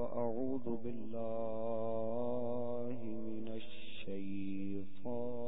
وأعوذ بالله من الشيطان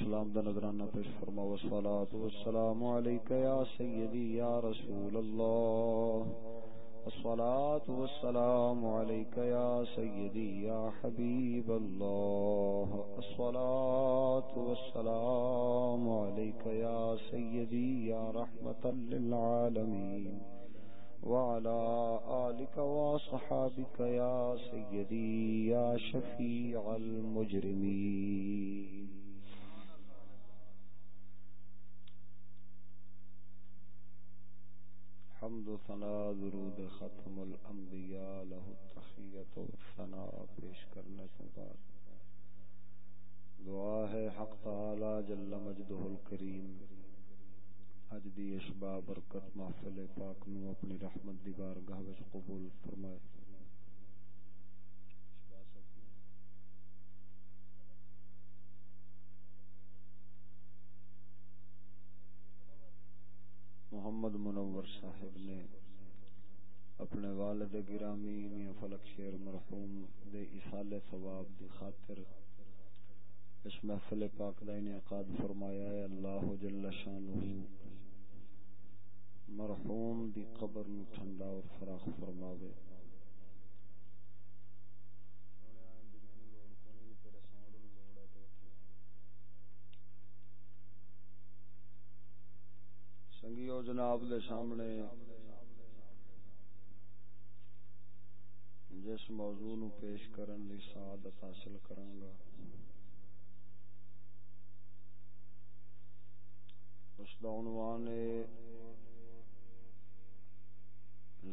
نور دا نظرانہ پیش فرما، والصلاة والسلام علیکہ یا سیدی، یا رسول اللہ۔ الصلاة والسلام عليك يا سيدي يا حبيب الله الصلاة والسلام عليك يا سيدي يا رحمة للعالمين وعلى آلك وصحابك يا سيدي يا شفيع المجرمين حمد و ثنا درود ختم الانبیاء له التحیت و ثنا پیش کرنے کے بعد۔ دعا ہے حق تعالی جل مجدہ الکریم۔ اج دی اشباع برکت محفل پاک نو اپنی رحمت دی بارگاہ وچ قبول فرمائے۔ محمد منور صاحب نے اپنے والد گرامی میاں فلک شیر مرحوم دے اصال ثواب دی خاطر اس محفل پاک دا انعقاد فرمایا ہے۔ اللہ جل شانہ مرحوم دی قبر نو ٹھنڈا اور فراخ فرماوے۔ سنگیو جناب دے سامنے۔ جس موضوع نو پیش کرن لی سعادت حاصل کروں گا اس دا عنوان ہے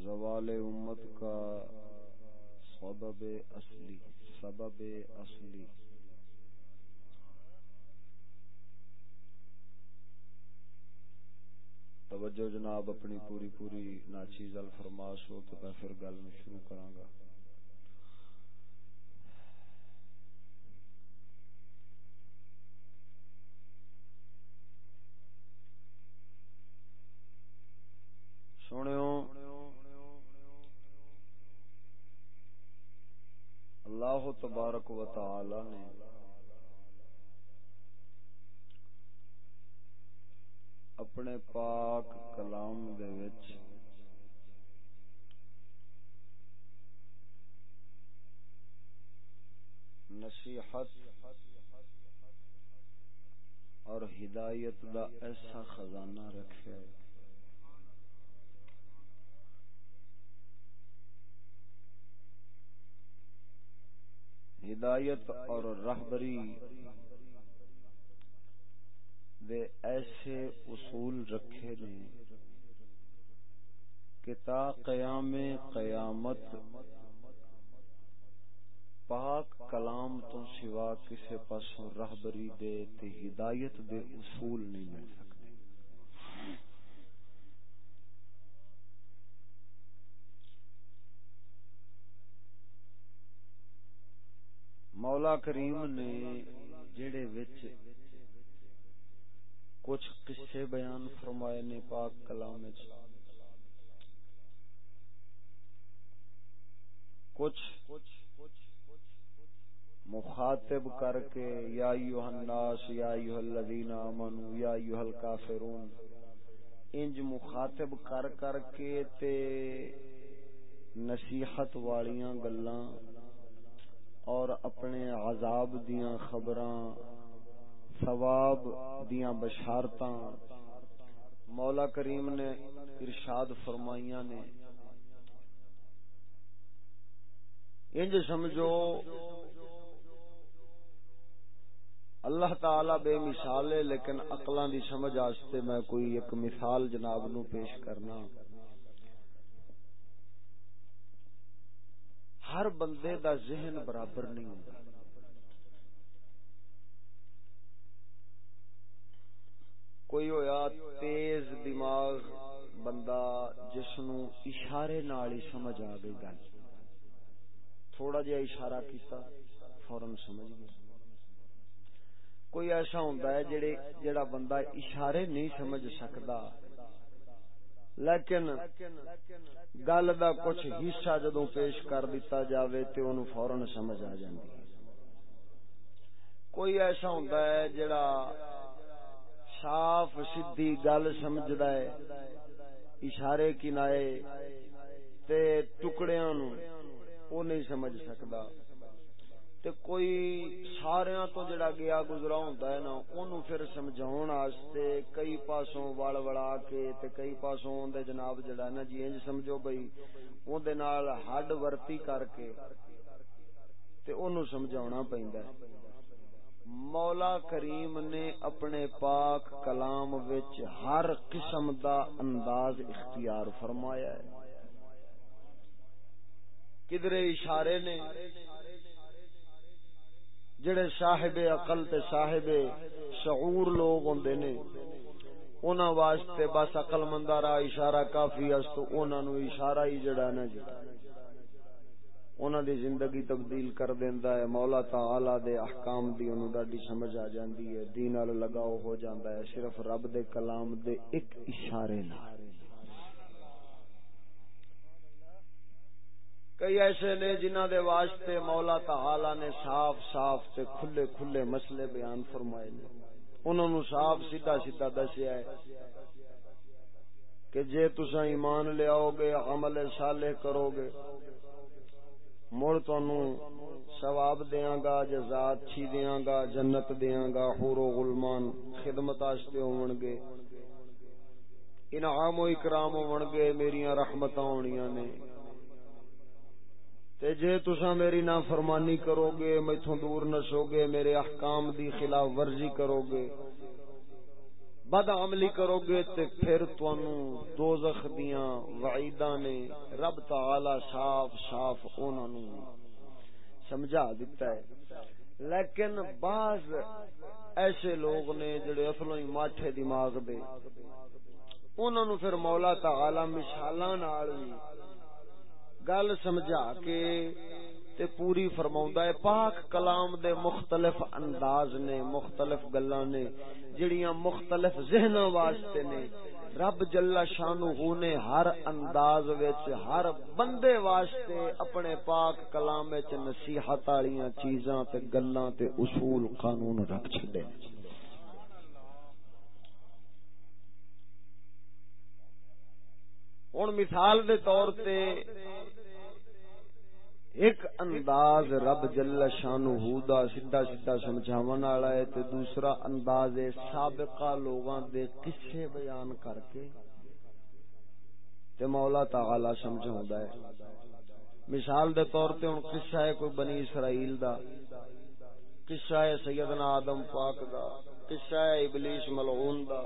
زوال امت کا سبب اصلی سبب اصلی۔ توجہ جناب، اپنی پوری پوری ناچیز الفرماس ہو تو میں پھر گل شروع کراں گا۔ سنو اللہ تبارک و تعالی نے اپنے پاک کلام دے وچ نصیحت اور ہدایت دا ایسا خزانہ رکھے۔ ہدایت اور رہبری دے ایسے اصول رکھے نے۔ کہ تا قیام قیامت پاک کلام تو سوا کسی پاسوں رہبری دے تے ہدایت دے اصول نہیں مل سکتے۔ مولا کریم نے جڑے وچ کچھ قصے بیان فرمائے نے پاک کلام وچ۔ کچھ مخاطب کر کے، یا ایوہ الناس، یا ایوہ الذین آمنوا، یا ایوہ الکافرون، انج مخاطب کر کر کے تے نصیحت والیاں گلاں اور اپنے عذاب دیاں خبراں، ثواب دیاں بشارتاں، مولا کریم نے ارشاد فرمائیاں نے انج سمجھو، اللہ تعالی بے مثال ہے لیکن اقلاں دی سمجھ واسطے میں کوئی ایک مثال جناب نو پیش کرنا۔ ہر بندے دا ذہن برابر نہیں ہوتا۔ کوئی ہویا تیز دماغ بندہ جس نو اشارے نال ہی سمجھ آ گئی گل۔ تھوڑا جہا اشارہ کیتا فورن سمجھ گیا کوئی ایسا ہوندا ہے جڑے جڑا بندہ اشارے نہیں سمجھ سکدا۔ لیکن گل دا کچھ حصہ جدوں پیش کر دیتا جاوے تے اونوں فورن سمجھ آ جاندی ہے۔ کوئی ایسا ہوندا ہے جڑا صاف سیدھی گل سمجھدا ہے، اشارے کنائے تے ٹکڑیاں نو او نہیں سمجھ سکدا تے کوئی ساریاں تو جڑا گیا گزرا ہوندا ہے نا، اونوں پھر سمجھاون واسطے کئی پاسوں وڑ وڑا کے تے کئی پاسوں دے جناب جڑا نا جی انج سمجھو بھئی اون دے نال ہڈ ورتی کر کے تے اونوں سمجھاونا پیندا ہے۔ مولا کریم نے اپنے پاک کلام وچ ہر قسم دا انداز اختیار فرمایا ہے۔ کدرے اشارے نے جڑے صاحب عقل تے صاحب شعور لوگ ہوندے نے، انہاں واسطے بس عقل مندہ را اشارہ کافی اس تو انہاں نو اشارہ ہی جڑا نا جی۔ انہاں دی زندگی تبدیل کر دیندا ہے، مولا تعالی دے احکام دی انہوں ڈاڈی سمجھ آ جاندی ہے، دین ال لگاؤ ہو جاندا ہے، صرف رب دے کلام دے ایک اشارے نال۔ کئی ایسے نے جنہ دے واسطے مولا تعالی نے صاف صاف تے کھلے کھلے مسئلے بیان فرمائے نے۔ انہوں نے صاف سیدھا سیدھا دسیا ہے کہ جے تسا ایمان لے آؤ گے، عمل صالح کرو گے، مڑ تانوں ثواب دیاں گا، جزات اچھی دیاں گا، جنت دیاں گا، حور و غلمان خدمت واسطے ہون گے۔ انعام و اکرام ہون گے، میریاں رحمتاں ہونیاں نے۔ تے جے تسا میری نا فرمانی کرو گے میتھوں دور نسو گے میرے احکام دی خلاف ورزی کرو گے بد عملی کرو گے تے پھر تانوں دوزخ دیاں وعیداں نے رب تعالی صاف صاف انہاں نو سمجھا دیتا ہے۔ لیکن بعض ایسے لوگ نے جڑے اصلوں ہی ماٹھے دماغ دے، انہاں نو پھر مولا تعالی مثالاں نال وی گل سمجھا کے تے پوری فرماؤں ہے، پاک کلام دے مختلف انداز نے، مختلف گلاں نے، جڑیاں مختلف ذہن واسطے نے، رب جل شانہ نے ہر انداز وچ، ہر بندے واسطے اپنے پاک کلام وچ نصیحت والیاں چیزاں تے گلاں تے اصول قانون رکھ چھڈے۔ ہن مثال دے طور تے ایک انداز رب جل شانہ دا سیدھا سیدھا سمجھاون والا ہے تے دوسرا انداز ہے سابقہ لوگاں دے قصے بیان کر کے تے مولا تعالی سمجھاوندا ہے۔ مثال دے طور تے ہن قصہ ہے کوئی بنی اسرائیل دا، قصہ ہے سیدنا آدم پاک دا، قصہ ہے ابلیس ملعون دا۔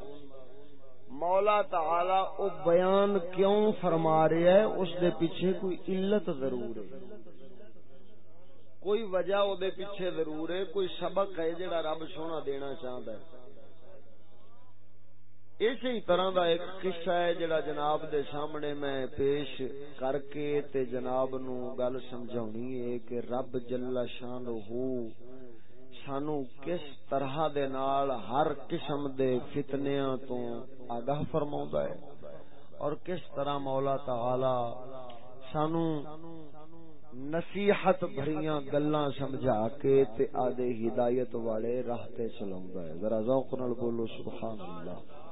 مولا تعالی او بیان کیوں فرما رہا ہے؟ اس دے پیچھے کوئی علت ضرور ہے۔ کوئی وجہ او دے پیچھے ضرور ہے، کوئی سبق ہے جڑا رب سونا دینا چاہتا ہے۔ اسی طرح دا ایک قصہ ہے جڑا جناب دے سامنے میں پیش کر کے تے جناب نو گل سمجھاونی ہے کہ رب جل شان ہو سانو کس طرح دے نال ہر قسم دے فتنیاں تو آگاہ فرماوندا ہے اور کس طرح مولا تعالی سانو نصیحت بھریاں گلاں سمجھا کے تے آدے ہدایت والے راہ تے چلاوندا ہے ذرا ذوق نال بولو، سبحان اللہ۔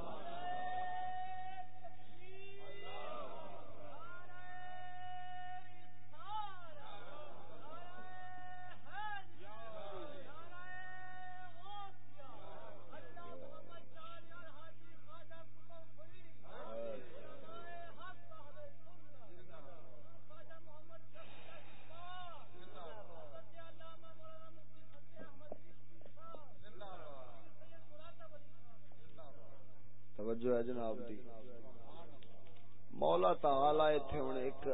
توجہ ہے جناب دی۔ مولا تعالی ایتھے ہن ایک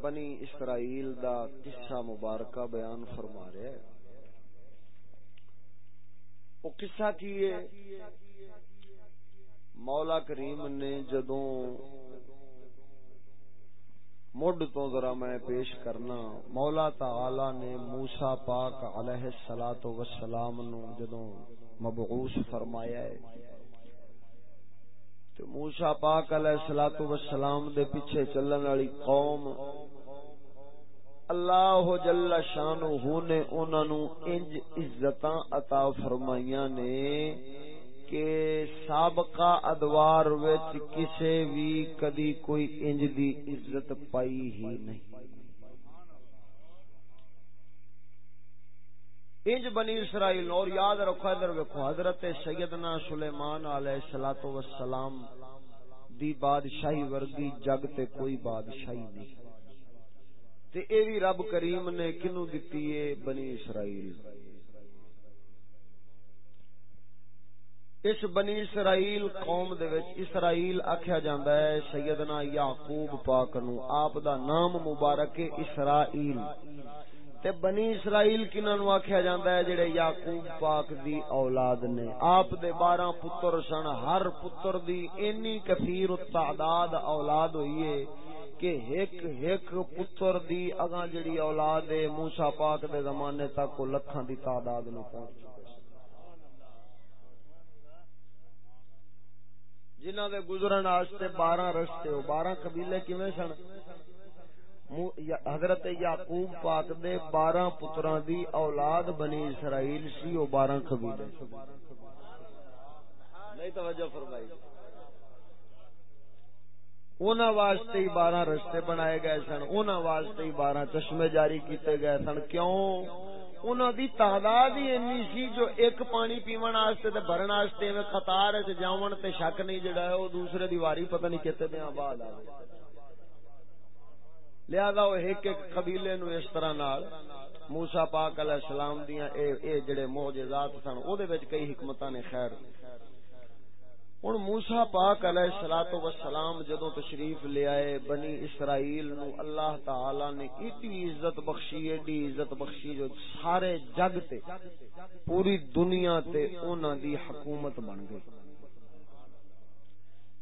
بنی اسرائیل دا قصہ مبارکہ بیان فرما رہا ہے او قصہ کی ہے؟ مولا کریم نے جدوں مڈ تو ذرا میں پیش کرنا، مولا تعالی نے موسی پاک علیہ الصلوۃ والسلام نو جدوں مبعوث فرمایا ہے۔ تو موسا پاک علیہ الصلوۃ والسلام دے پیچھے چلن والی قوم اللہ جل شانہ نے انہاں نو انج عزتاں عطا فرمائیاں نے کہ سابقہ ادوار وچ کسے بھی کدی کوئی انج دی عزت پائی ہی نہیں۔ انج بنی اسرائیل اور یاد رکھو، ادھر ویکھو، حضرت سیدنا سلیمان علیہ الصلوۃ والسلام دی بادشاہی ورگی جگ تے کوئی بادشاہی نہیں۔ تے اے وی رب کریم نے کینو دتی ہے بنی اسرائیل؟ اس بنی اسرائیل قوم دے وچ اسرائیل آکھیا جاندا ہے، سیدنا یعقوب پاک نو آپ دا نام مبارک اسرائیل۔ تے بنی اسرائیل کنہاں نو آکھیا جاندا ہے جڑے یعقوب پاک دی اولاد نے۔ آپ دے 12 پتر سن، ہر پتر دی انی کثیر التعداد اولاد ہوئی ہے کہ ایک ایک پتر دی اگاں جڑی اولاد ہے، موسی پاک دے زمانے تک کو لکھاں دی تعداد نو پہنچ جنہاں دے گزرن واسطے 12 رستے ہو 12 قبیلے کیویں سن؟ حضرت یعقوب پاک دے بارہ پتراں دی اولاد بنی اسرائیل سی او بارہ قبیلے نہیں توجہ فرمائی۔ اونا واسطے ہی بارہ رستے بنائے گئے سن۔ اونا واسطے ہی بارہ چشمے جاری کیتے گئے سن۔ کیوں؟ اونا دی تعداد ہی انی سی جو ایک پانی پیون واسطے تے بھرن واسطے میں قطار وچ جاون تے شک نہیں جڑا ہے او دوسرے دیواری پتہ نہیں کتے دیاں بعد آوے لہذا وہ ایک ایک قبیلے نو اس طرح نال موسا پاک علیہ السلام دیاں اے اے جڑے معجزات سن، او دے وچ کئی حکمتاں نے خیر۔ ہن موسی پاک علیہ الصلوۃ والسلام جدوں تشریف لے آئے بنی اسرائیل نو اللہ تعالی نے اتنی عزت بخشی، ایڈی عزت بخشی جو سارے جگ تے، پوری دنیا تے انہاں دی حکومت بن گئی۔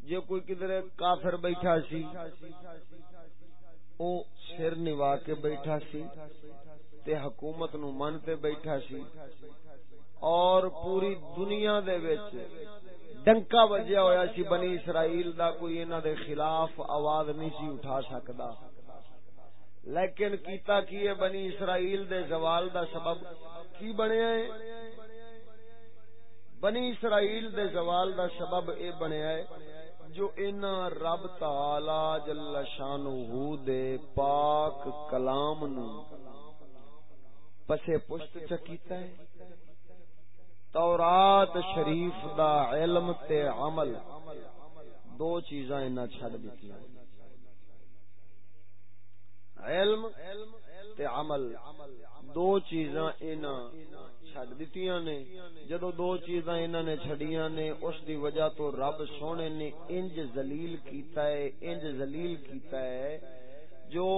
جے کوئی کدھر کافر بیٹھا سی او سر نوا کے بیٹھا سی تے حکومت نو من تے بیٹھا سی اور پوری دنیا دے وچ ڈنکا وجیا ہویا سی بنی اسرائیل دا کوئی انہاں دے خلاف آواز نہیں سی اٹھا سکدا لیکن کیتا کی ہے بنی اسرائیل دے زوال دا سبب کی بنیا ہے؟ بنی اسرائیل دے زوال دا سبب اے بنیا ہے جو ان رب تعالی جل شانہ دے پاک کلام نو پسے پشت چکیتا ہے تورات شریف دا علم تے عمل دو چیزاں انہاں چھڈ دتیاں علم تے عمل دو چیزاں انہاں چھڈ دتیاں نے۔ جدو دو چیزاں انہاں نے چھڈیاں نے، اس دی وجہ تو رب سونے نے انج ذلیل کیتا ہے، انج ذلیل کیتا ہے، جو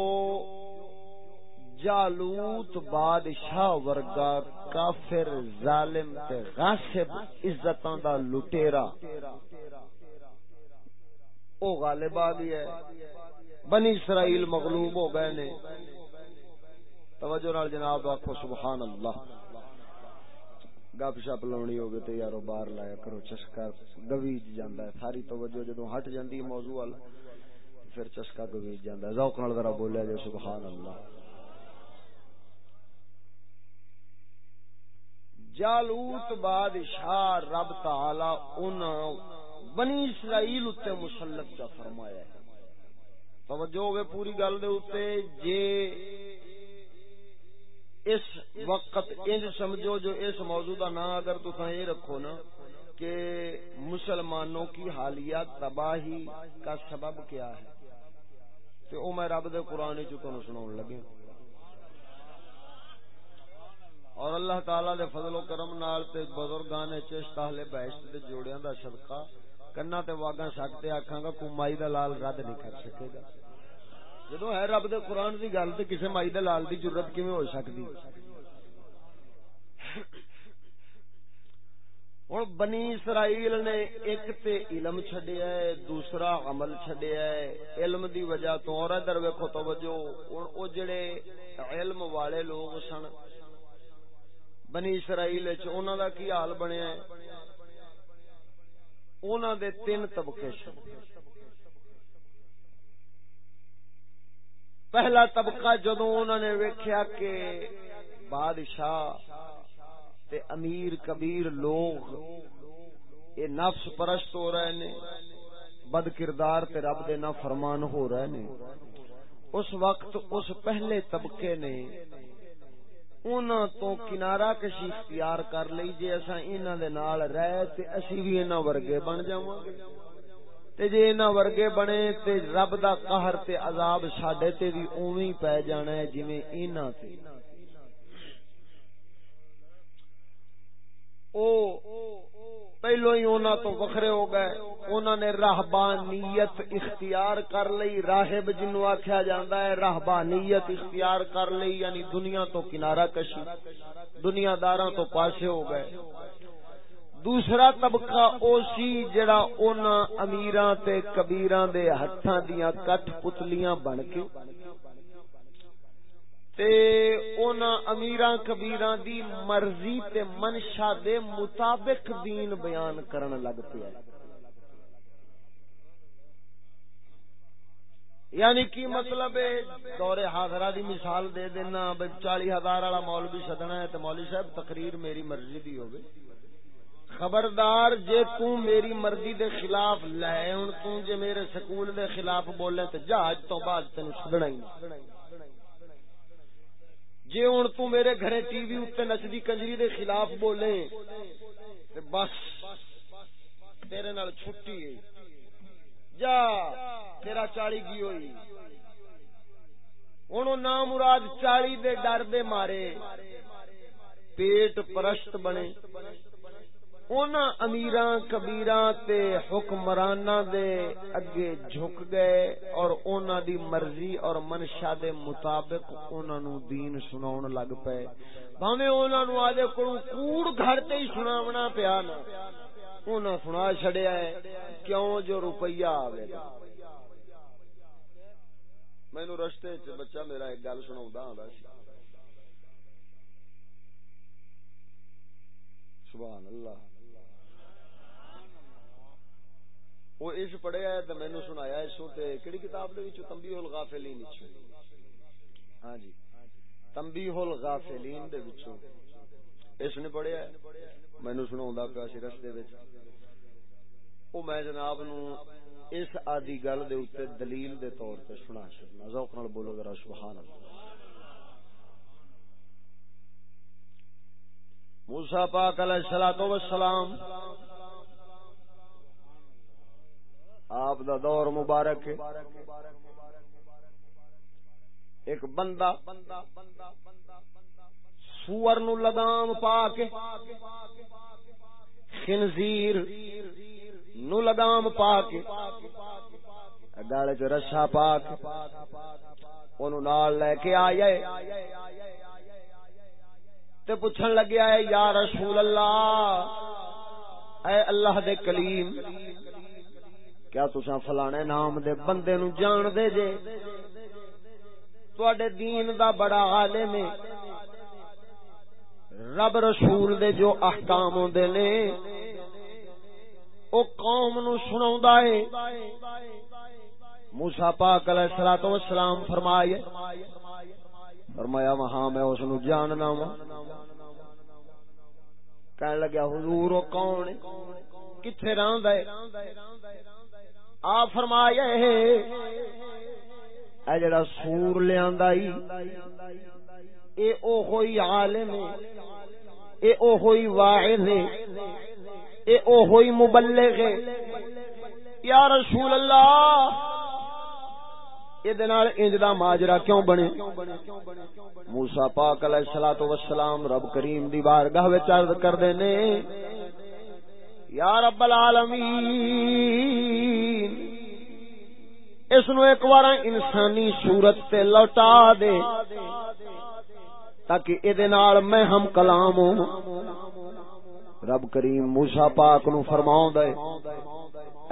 جالوت بادشاہ ورگا کافر، ظالم تے غاصب عزتاں دا لٹیرا۔ او غالب آ گیا ہے۔ بنی اسرائیل مغلوب ہو گئے نے۔ توجہ نال جناب آخو سبحان اللہ۔ گپ شپ لونی ہوگی تو یارو باہر لایا کرو، چسکا گویج جانا ہے۔ ساری توجہ جدو ہٹ جاندی موضوع والا پھر چسکا گویج جانا ہے۔ ذوق نال ذرا بولیا جائے، سبحان اللہ۔ جالوت بادشاہ رب تعالی ان بنی اسرائیل اتنے مسلط کا فرمایا ہے۔ توجہ ہوگی پوری گل دے اتنے جے اس وقت انج سمجھو جو اس موضوع کا نام اگر تصا یہ رکھو نا کہ مسلمانوں کی حالیہ تباہی کا سبب کیا ہے۔ تو او میں رب دے قرآن چ سنا لگے۔ اور اللہ تعالی دے فضل و کرم نال تے بزرگان چشت اہل بہشت دے جوڑیاں دا صدقہ کنا تے واگا سکتے آکھاں گا کو مائی دا لال رد نہیں کر سکے گا۔ جدو ہے رب دے قرآن دی گل تے کسے مائی دے لال دی ضرورت کیویں ہو سکتی ہوں بنی اسرائیل نے ایک تے علم چڈیا ہے دوسرا عمل چڈیا ہے علم دی وجہ تو اور ادھر ویکو توجہ ہوں وہ جڑے علم والے لوگ سن بنی اسرائیل چنا دا کی حال بنیا ہے انہوں دے تین طبقے سن پہلا طبقہ جدو انہوں نے ویکھیا کہ بادشاہ تے امیر کبیر لوگ یہ نفس پرست ہو رہے نے، بد کردار تے رب دے فرمان ہو رہے نے۔ اس وقت اس پہلے طبقے نے انہاں تو کنارہ کشی اختیار کر لئی جے اساں انہاں دے نال رہ تے اسی بھی انہاں ورگے بن جاواں گے۔ تے جے انہاں ورگے بنے تے رب دا قہر تے عذاب ساڈے تے بھی اوویں پے جانا ہے جویں انہاں تے او پہلو ہی اونا تو وکھرے ہو گئے اونا نے رہبانیت اختیار کر لئی راہب جنو آکھیا جاندا ہے رہبانیت اختیار کر لئی یعنی دنیا تو کنارہ کشی دنیا داراں تو پاسے ہو گئے دوسرا طبقہ او سی جڑا اونا امیراں تے کبیراں دے ہتھاں دیاں کٹ پتلیاں بن کے تے اونا امیراں کبیراں دی مرضی تے منشا دے مطابق دین بیان کرن لگ پیا۔ یعنی کی مطلب ہے؟ دور حاضرہ دی مثال دے دینا چالی ہزار والا مولوی سدنا ہے تو مولوی صاحب تقریر میری مرضی دی ہوگی۔ خبردار، جے تو میری مرضی دے خلاف لے، ہن تو جے میرے سکول دے خلاف بولے تے جہاز تو بعد تینو چھڈنا ہی نہیں۔ جے ہن تو میرے گھرے ٹی وی اوتے نچدی کنجری دے خلاف بولے، تے بس، تیرے نال چھٹی ہے۔ جا، تیرا چاڑی گئی ہوئی۔ ہن نام مراد چاڑی دے ڈر دے مارے۔ پیٹ پرست بنے۔ اونا امیراں کبیراں تے حکمراناں دے اگے جھک گئے اور اونا دی مرضی اور منشا دے مطابق اونا نو دین سناون لگ پے۔ بھاویں اونا نو آدے کوڑوں کوڑ گھر تے ہی سناونا پیا نا۔ اونا سنا چھڑیا ہے، کیوں جو روپیہ آوے گا؟ مینوں رستے چ بچہ میرا ایک گل سناوندا ہوندا سی۔ سبحان اللہ۔ وہ اس پڑھیا ہے تو مینو سنایا اس کہڑی کتاب دے وچ تنبیہ الغافلین وچ ہاں جی تنبیہ الغافلین دے وچ اس نے پڑھیا ہے مینو سناوندا پیا سی رستے وچ او میں جناب نو اس آدی گل دے اوتے دلیل دے طور تے سنا چھڈنا ذوق نال بولو ذرا سبحان اللہ موسی پاک علیہ الصلوۃ والسلام آپ دا دور مبارک ہے۔ ایک بندہ سور نو لگام پا کے خنزیر نو لگام پا کے گالے چ رسا پا کے اونوں نال لے کے آئے تے پوچھن لگیا ہے، یا رسول اللہ، اے اللہ دے کلیم کیا تسا فلانے نام دے بندے نو جان دے جے تواڈے دین دا بڑا عالم ہے رب رسول دے جو احکام ہوندے نے او قوم نو سناوندا ہے موسی پاک علیہ الصلوۃ والسلام فرمائے فرمایا وہاں میں اس نو جاننا وا کہنے لگا حضور او کون ہے کتھے رہندا ہے آ فرمایا اے جڑا سور لیاندا ای، اے او ہوئی عالم ہے، اے او ہوئی واعظ ہے، اے او ہوئی مبلغ ہے۔ یا رسول اللہ انج دا ماجرا کیوں بنے؟ موسا پاک علیہ الصلوۃ والسلام رب کریم دی بارگاہ وچ عرض کردے نے یا رب العالمین، اس نو ایک بار انسانی صورت تے لوٹا دے تاکہ اے دے نال میں ہم کلام ہوں۔ رب کریم موسی پاک نو فرماؤں دے،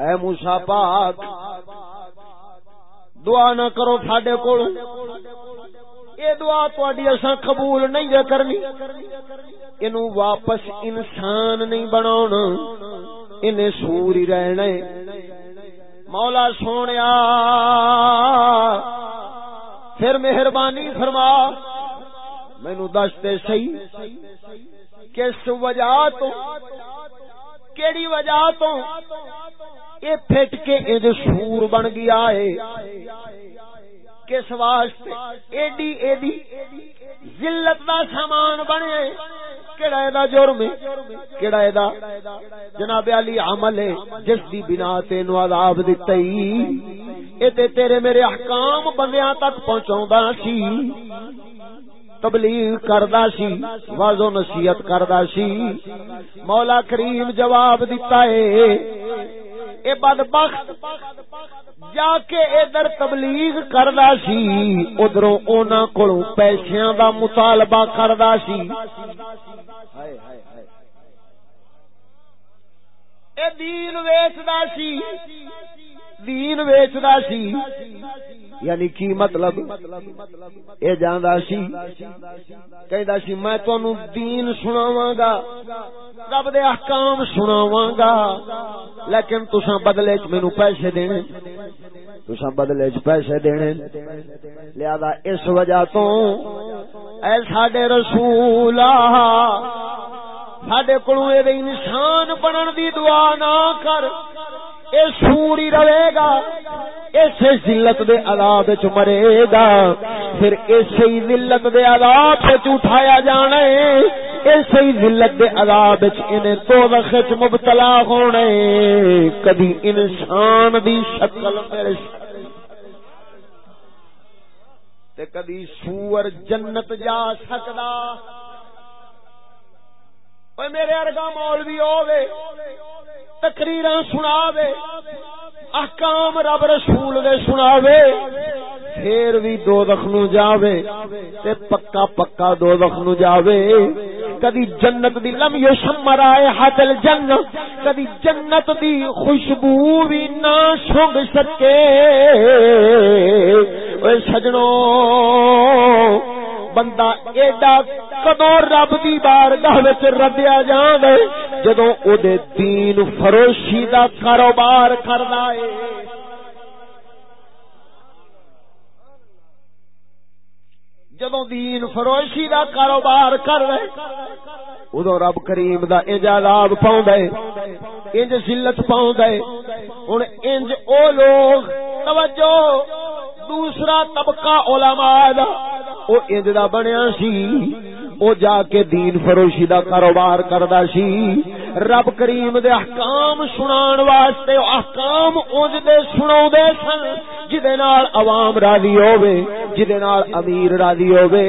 اے موسی پاک، دعا نہ کرو ساڈے کول۔ یہ دعا تہاڈی اساں قبول نہیں کرنی۔ اینو واپس انسان نہیں بناونا۔ انہیں سور ہی رہنا مولا سونیا، پھر مہربانی فرما۔ مینو دستے سی کس وجہ تو؟ کیڑی وجہ تو؟ یہ پھٹ کے اج سور بن گیا ہے۔ کس واسطے ایڈی ایڈی ذلت دا سامان بنے۔ کیڑا دا جرم کیڑا دا جناب علی عمل ہے؟ جس دی بنا تے نو عذاب دتئی اے تے تیرے میرے احکام بندیاں تک پہنچاوندا سی۔ تبلیغ کردا سی واض و نصیحت کردا سی۔ مولا کریم جواب دیتا ہے، اے بدبخت، جا کے ادھر تبلیغ کردا سی، ادھروں اونا کولوں پیسیاں دا مطالبہ کردا سی۔ اے دین ویچدا سی دین ویچدا سی یعنی کی مطلب؟ اے جاندا سی، کہندا سی، میں تانوں دین سناواں گا، رب دے احکام سناواں گا، لیکن تساں بدلے وچ مینوں پیسے دینے، تساں بدلے وچ پیسے دینے۔ لہذا اس وجہ تو اے ساڈے رسول ساڈے کولوں اے انسان بنن دی دعا نہ کر۔ اے سوری رہے گا۔ اسے ذلت دے عذاب وچ مرے گا۔ پھر اسے ذلت دے عذاب وچ اٹھایا جانا ہے۔ اسے ذلت دے عذاب وچ انہیں دوزخ وچ مبتلا ہونا ہے۔ کبھی انسان دی شکل میرے تے کبھی سور جنت جا سکدا۔ اوے میرے ارگا مولوی ہوے تقریر سنا دے احکام رب رسول دے سناوے، پھر بھی دو دخ نو جاوے، تے پکا پکا دو دخ نو جاوے۔ کدی جنت دی لم یشمر آئے حتل جنت کدی جنت دی خوشبو بھی نہ سنگ سکے۔ اے سجنوں بندہ ایڈا کدو رب دی بارگاہ وچ ردیا جان جدوں او دے دین فروشی دا کاروبار کردا ہے۔ جدو دین فروشی دا کاروبار کر رہے ادو رب کریم دا انج عذاب پاؤں دے انج ذلت پاؤں دے ہن انج او لوگ، توجہ، دوسرا طبقہ علماء دا، او انج دا بنیا سی۔ او جا کے دین فروشی دا کاروبار کردا سی۔ رب کریم دے احکام سنان واسطے احکام اونج دے سناو دے سن، جدے نال عوام راضی ہووے، جدے نال امیر راضی ہووے،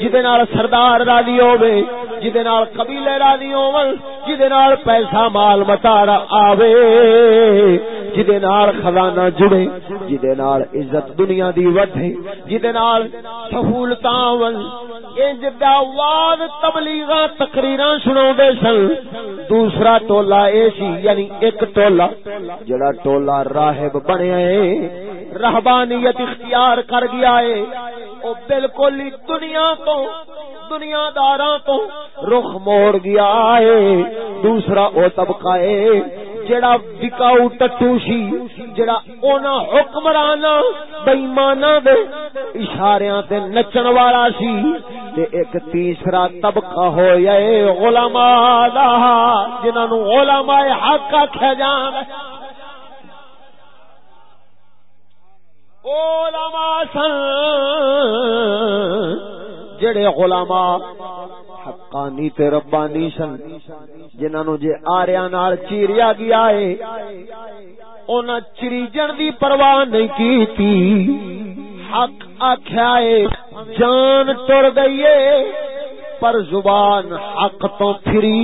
جدے نال سردار راضی ہووے، جدے نال قبیلے راضی ہون جدے نال پیسہ مال متا آوے۔ جدے نال خزانہ جڑے جدے نال عزت دنیا دی وڈے جدے نال سہولتاں ول انج دا دعوات تبلیغاں تقریراں سناوندے سن۔ دوسرا ٹولا اے سی یعنی ایک ٹولا، جڑا ٹولا راہب بنیا اے۔ رہبانیت اختیار کر گیا ہے او بالکل ہی دنیا تو، دنیا داراں تو رخ موڑ گیا ہے۔ دوسرا او طبقہ ہے جڑا بکاؤ ٹٹو سی جڑا اونا حکمرانا بےمانا دے اشاریاں تے نچن والا سی۔ تے ایک تیسرا طبقہ ہو جائے علماء دا، جنہاں نو علماء حق آکھیا جان علماء سن، جڑے علماء حقانی تے ربانی سن جنہاں نو جے آریاں نال چیریا گیا ہے، انہاں چریجن دی پرواہ نہیں کیتی۔ حق آکھیا ہے، جان ٹر گئی ہے، پر زبان حق تو پھری۔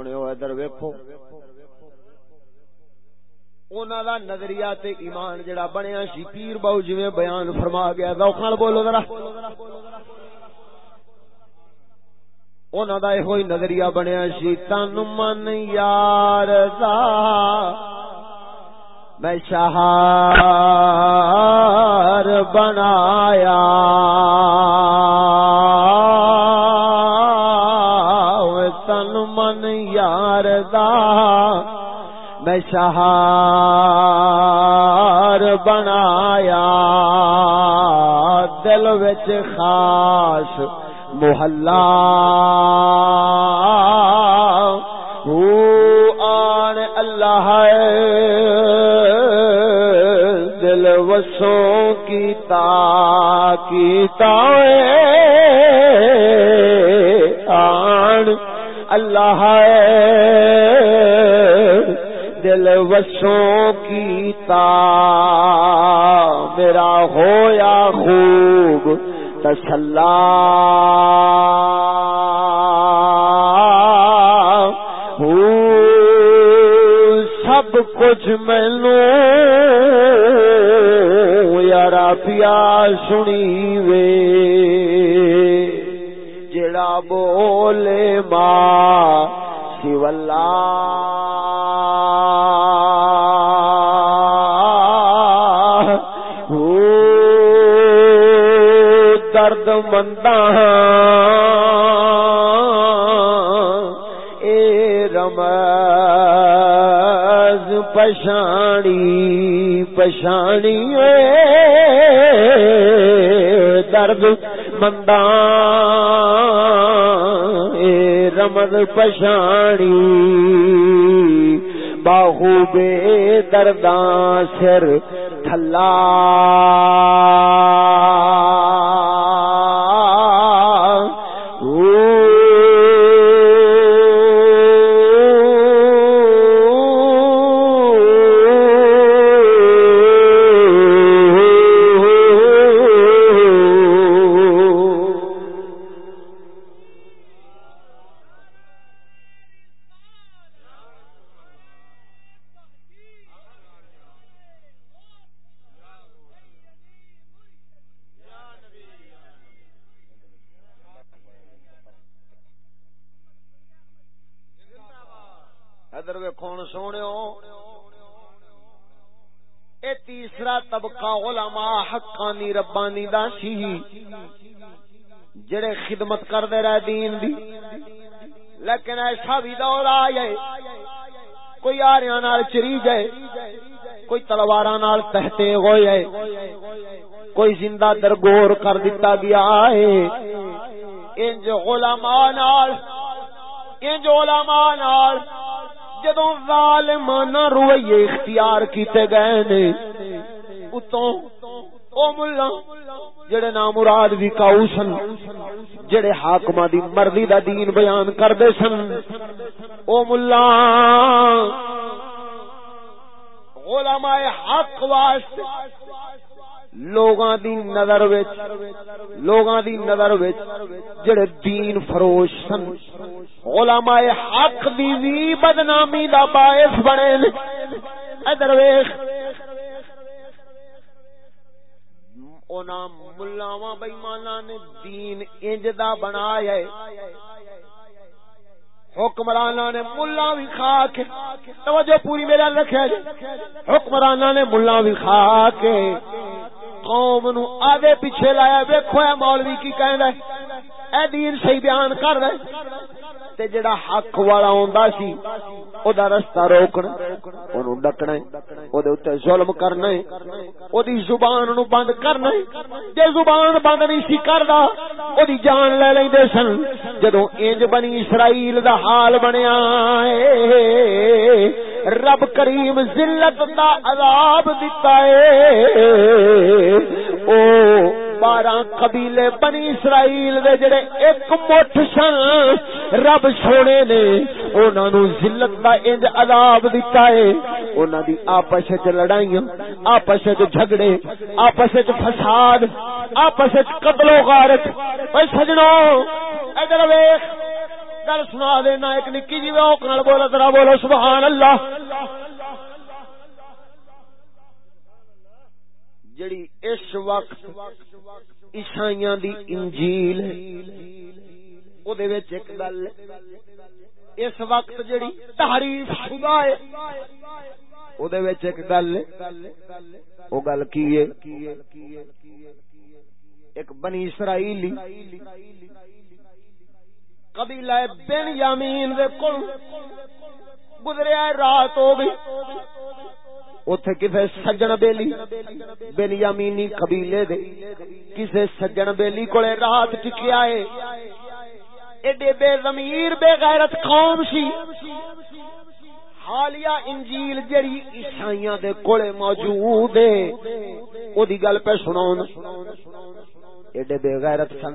سونے ادھر ویکھو۔ انہاں دا نظریہ تے ایمان جڑا بنیا سی پیر باو جویں بیان فرما گیا، ذوق نال بولو ذرا۔ انہاں دا ہوئی نظریہ بنیا سی تن من یار دا میں شہار بنایا۔ میں شہار بنایا، دل وچ خاص محلہ۔ آن اللہ دل وسوں کی تا کی آن اللہ دل وسوں کی تا میرا ہویا خوب تسلا سب کچھ مینو یار پیا سنی وے، جڑا بولے ماں شیولا درد مندہ اے رمز پشانی پشانی درد مندہ اے رمز پشانی، باہو بے درداں سر تھلا۔ علماء حقانی ربانی دا جڑے خدمت کردے رہے دین دی۔ لیکن ایسا بھی دور آئے، کوئی آریاں نال چری جائے، کوئی تلواراں نال تہتے ہوئے، کوئی زندہ درگور کر دیتا گیا ہے۔ انج علماء نال، انج علماء نال جدوں ظالمانہ رویے اختیار کیتے گئے نے اتوں او ملا جڑے نام مراد بھی کاؤ سن، جڑے حاکما دی مرضی دا دین بیان کردے سن۔ او ملا، علماء حق واسطے لوگاں دی نظر وچ، لوگاں دی نظر وچ جڑے دین فروش سن۔ علماء حق دی وی بدنامی دا باعث بنے نے۔ ادھر ویکھ اونا ملاواں بے نے دین انج دا بنایا ہے۔ حکمرانہ نے ملا بھی کھا کے توجہ پوری میرا رکھا جی۔ حکمرانہ نے ملا بھی کھا کے قوم نو آگے پیچھے لایا۔ ویکھو اے مولوی کی کہندا ہے۔ اے دین صحیح بیان کر رہے تے جڑا حق والا ہوندا سی او دا رستہ روکنا، اونوں ڈکنا او دے اوتے ظلم کرنا او دی زبان نو بند کرنا جے زبان بند نہیں سی کردا او دی جان لے لیندے سن۔ جدوں انج بنی اسرائیل دا حال بنیا اے رب کریم ذلت دا عذاب دتا اے او بارہ قبیلے بنی اسرائیل دے جڑے ایک مٹھ سن، رب سونے نے انہاں نو ذلت دا انج عذاب دتا ہے۔ انہاں دی آپس وچ لڑائیاں، آپس وچ جھگڑے، آپس وچ فساد، آپس وچ قتل و غارت۔ اے سجنو، ادھر ویکھ۔ گل سنا دینا ایک نکی جی اوک نال بولا ذرا بولو، سبحان اللہ۔ جڑی اس وقت عیسائیاں دی انجیل او دے وچ ایک گل اس وقت جڑی تحریف شدہ ہے او دے وچ ایک گل او گل کی ہے ایک بنی اسرائیلی قبیلہ بن یامین دے کول گزریا رات ہو گئی اتے کسی سجن بیلی بن یامینی قبیلے دے کسی سجن بیلی کو رات ٹکیا ہے ایڈے بے ضمیر، بے غیرت قوم سی۔ حالیہ انجیل جڑی عیسائیاں دے کولے موجود ہے، او دی گل پہ سناون ایڈے بے غیرت سن۔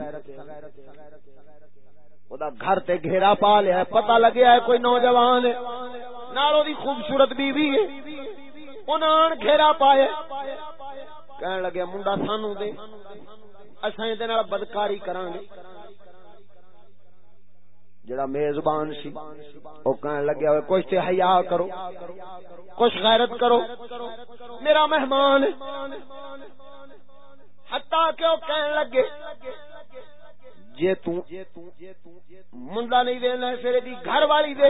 او دا گھر تے گھیرا پا لیا ہے، پتہ لگیا ہے کوئی نوجوان ہے۔ نالو دی خوبصورت بیوی ہے۔ انہاں گھیرا پایا کہنے لگے، منڈا سانو دے۔ اساں دے نال بدکاری کران گے جڑا میزبان سی، او کہنے لگیا ہوئے، کچھ تے حیا کرو، کچھ غیرت کرو۔ میرا مہمان حتیٰ کہ وہ کہنے لگے، جے تو منڈا نہیں دینا ہے، پھر دی گھر والی دے۔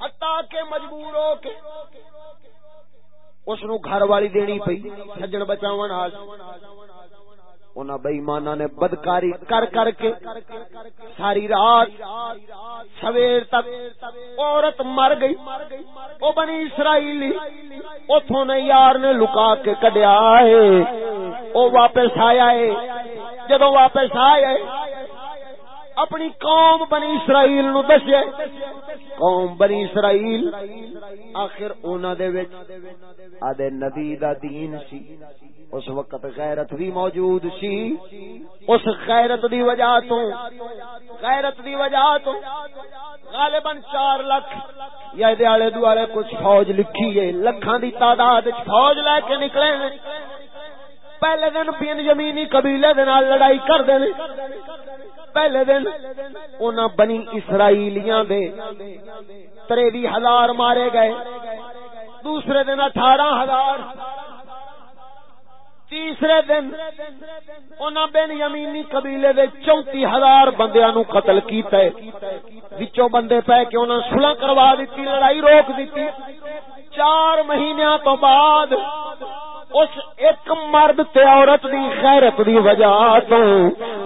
حتیٰ کہ مجبور ہو کے اس نو گھر والی دینی پئی، سجن بچاون آج۔ انہاں بے ایماناں نے بدکاری کر کر کے ساری رات سویر تک عورت مر گئی۔ او بنی اسرائیلی اوتھوں نے یار نے لکا کے کڈیا ہے۔ او واپس آیا ہے۔ جدوں واپس آیا ہے، اپنی قوم بنی اسرائیل نو دسے قوم بنی اسرائیل، آخر اونا دے وچ آدھے نبی دا دین سی۔ اس وقت غیرت بھی موجود سی۔ اس غیرت دی وجہ تو، غیرت دی وجہ تو غالباً چار لکھ یا دیالے دوالے کچھ فوج لکھی ہے۔ لکھاں دی تعداد فوج لے کے نکلے ہیں۔ پہلے دن بین زمینی قبیلے دے نال لڑائی کر دے پہلے دن انہاں بنی اسرائیلیاں دے تریوی ہزار مارے گئے، دوسرے دن اٹھارہ ہزار، تیسرے دن انہاں بن یمینی قبیلے دے چونتی ہزار بندیاں نو قتل کیتا ہے۔ وچوں بندے پہ کہ انہاں صلح کروا دیتی، لڑائی روک دیتی۔ چار مہینیاں تو بعد اس ایک مرد تے عورت دی خیرت دی وجہ تو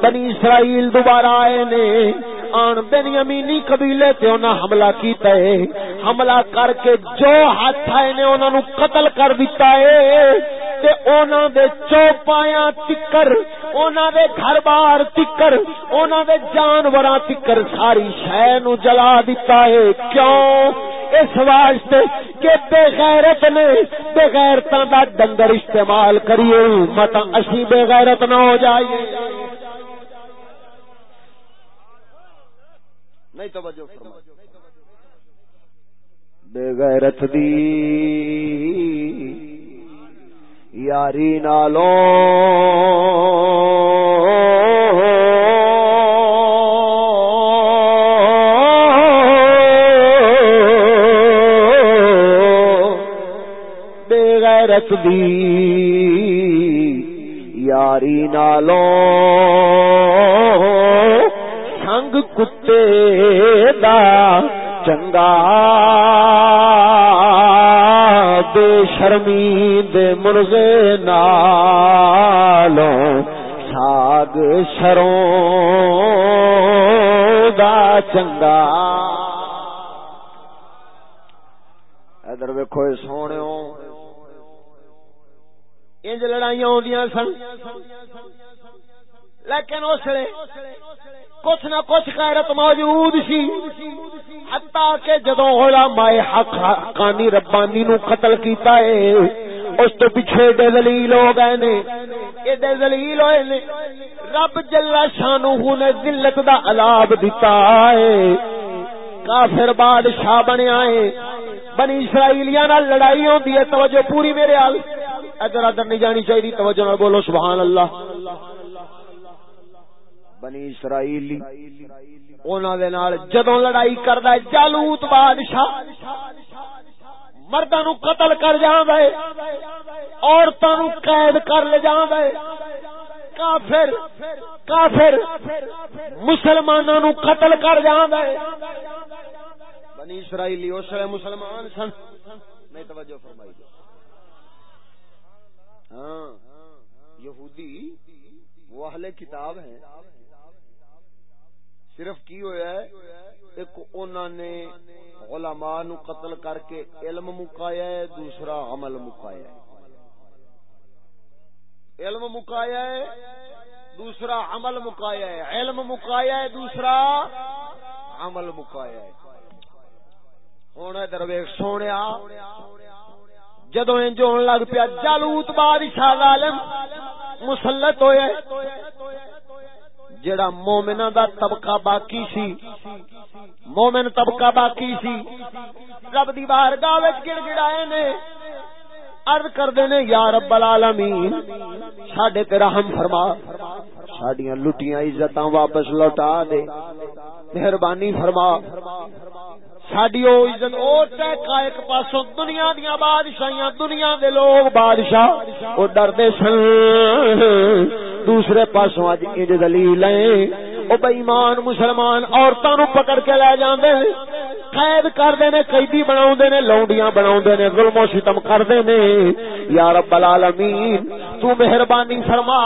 بنی اسرائیل دوبارہ آئے نے۔ آن بن یمینی قبیلے تے انہاں حملہ کیتا ہے۔ حملہ کر کے جو ہاتھ آئے نے انہاں نو قتل کر دیتا ہے۔ تے انہاں دے چوپایاں تکر، انہاں دے گھر بار تکر، انہاں دے جانوراں تکر ساری شے نو جلا دیتا ہے۔ کیوں؟ اس واسطے کہ بے غیرت نے بے غیرتاں دا ڈنگر استعمال کریے مت اسی بے غیرت نہ ہو جائیے نہیں توجہ بے غیرت دی یاری نالو غیرت دی یاری نالو سنگ کتے دا چنگا بے شرمی دے مرغے نالوں ساگ شروں دا چنگا ادھر ویکو سونے انج لڑائیاں آدیاں سن۔ لیکن اس لیے کچھ نہ کچھ غیرت موجود سی۔ حتا کہ جدو علماء حق حقانی ربانی نو قتل کیتا ہے، اس تو پیچھے ایڈے دلیل ہو گئے نے۔ ایڈے دلیل ہوئے نے۔ رب جل شانہ نے ذلت دا عذاب دیتا ہے۔ کافر بادشاہ بنیا ہے۔ بنی اسرائیلیاں نال لڑائی ہوندی ہے، توجہ پوری میرے حال ادھر ادھر نہیں جانی چاہیے، توجہ نال بولو، سبحان اللہ۔ بنی اسرائیلی انہوں دے نال جدوں لڑائی کردا ہے، جالوت بادشاہ مرداں نو قتل کر جاندا ہے، عورتاں نو قید کر لے جاندا ہے۔ کافر کافر مسلماناں نو قتل کر جاندا ہے۔ بنی اسرائیلی اس مسلمان سن۔ نہیں، توجہ فرمائی ہاں یہودی وہ اہل کتاب ہیں۔ صرف کی ہویا ہے؟ ایک انہوں نے علماء نو قتل کر کے علم مکایا ہے، دوسرا عمل مکایا ہے۔ علم مکایا ہے، دوسرا عمل مکایا ہے۔ علم مکایا ہے، دوسرا عمل مکایا ہے۔ ہوں درویش سونے جدو انج ہون لگ پیا، جالوت بادشاہ ظالم مسلط ہوئے۔ جڑا مومنا دا طبقہ باقی سی، مومن طبقہ باقی سی، رب دی بارگاہ وچ گڑ گڑائے نے۔ عرض کردے نے، یا رب العالمین، ساڈے تے رحم فرما، ساڈیاں لٹیاں عزتاں واپس لوٹا دے۔ مہربانی فرما۔ ساڈی او عزت او ٹیکا ایک پاسوں دنیا دیاں بادشاہیاں، دنیا دے لوگ بادشاہ، او ڈردے سن۔ دوسرے پاسوں اج انج دلیل ہیں۔ او بے ایمان مسلمان عورتاں نو پکڑ کے لے جاندے قید کردے نے، قیدی بناوندے نے، لونڈیاں بناوندے نے، ظلم و ستم کردے نے۔ یا رب العالمین، تو مہربانی فرما۔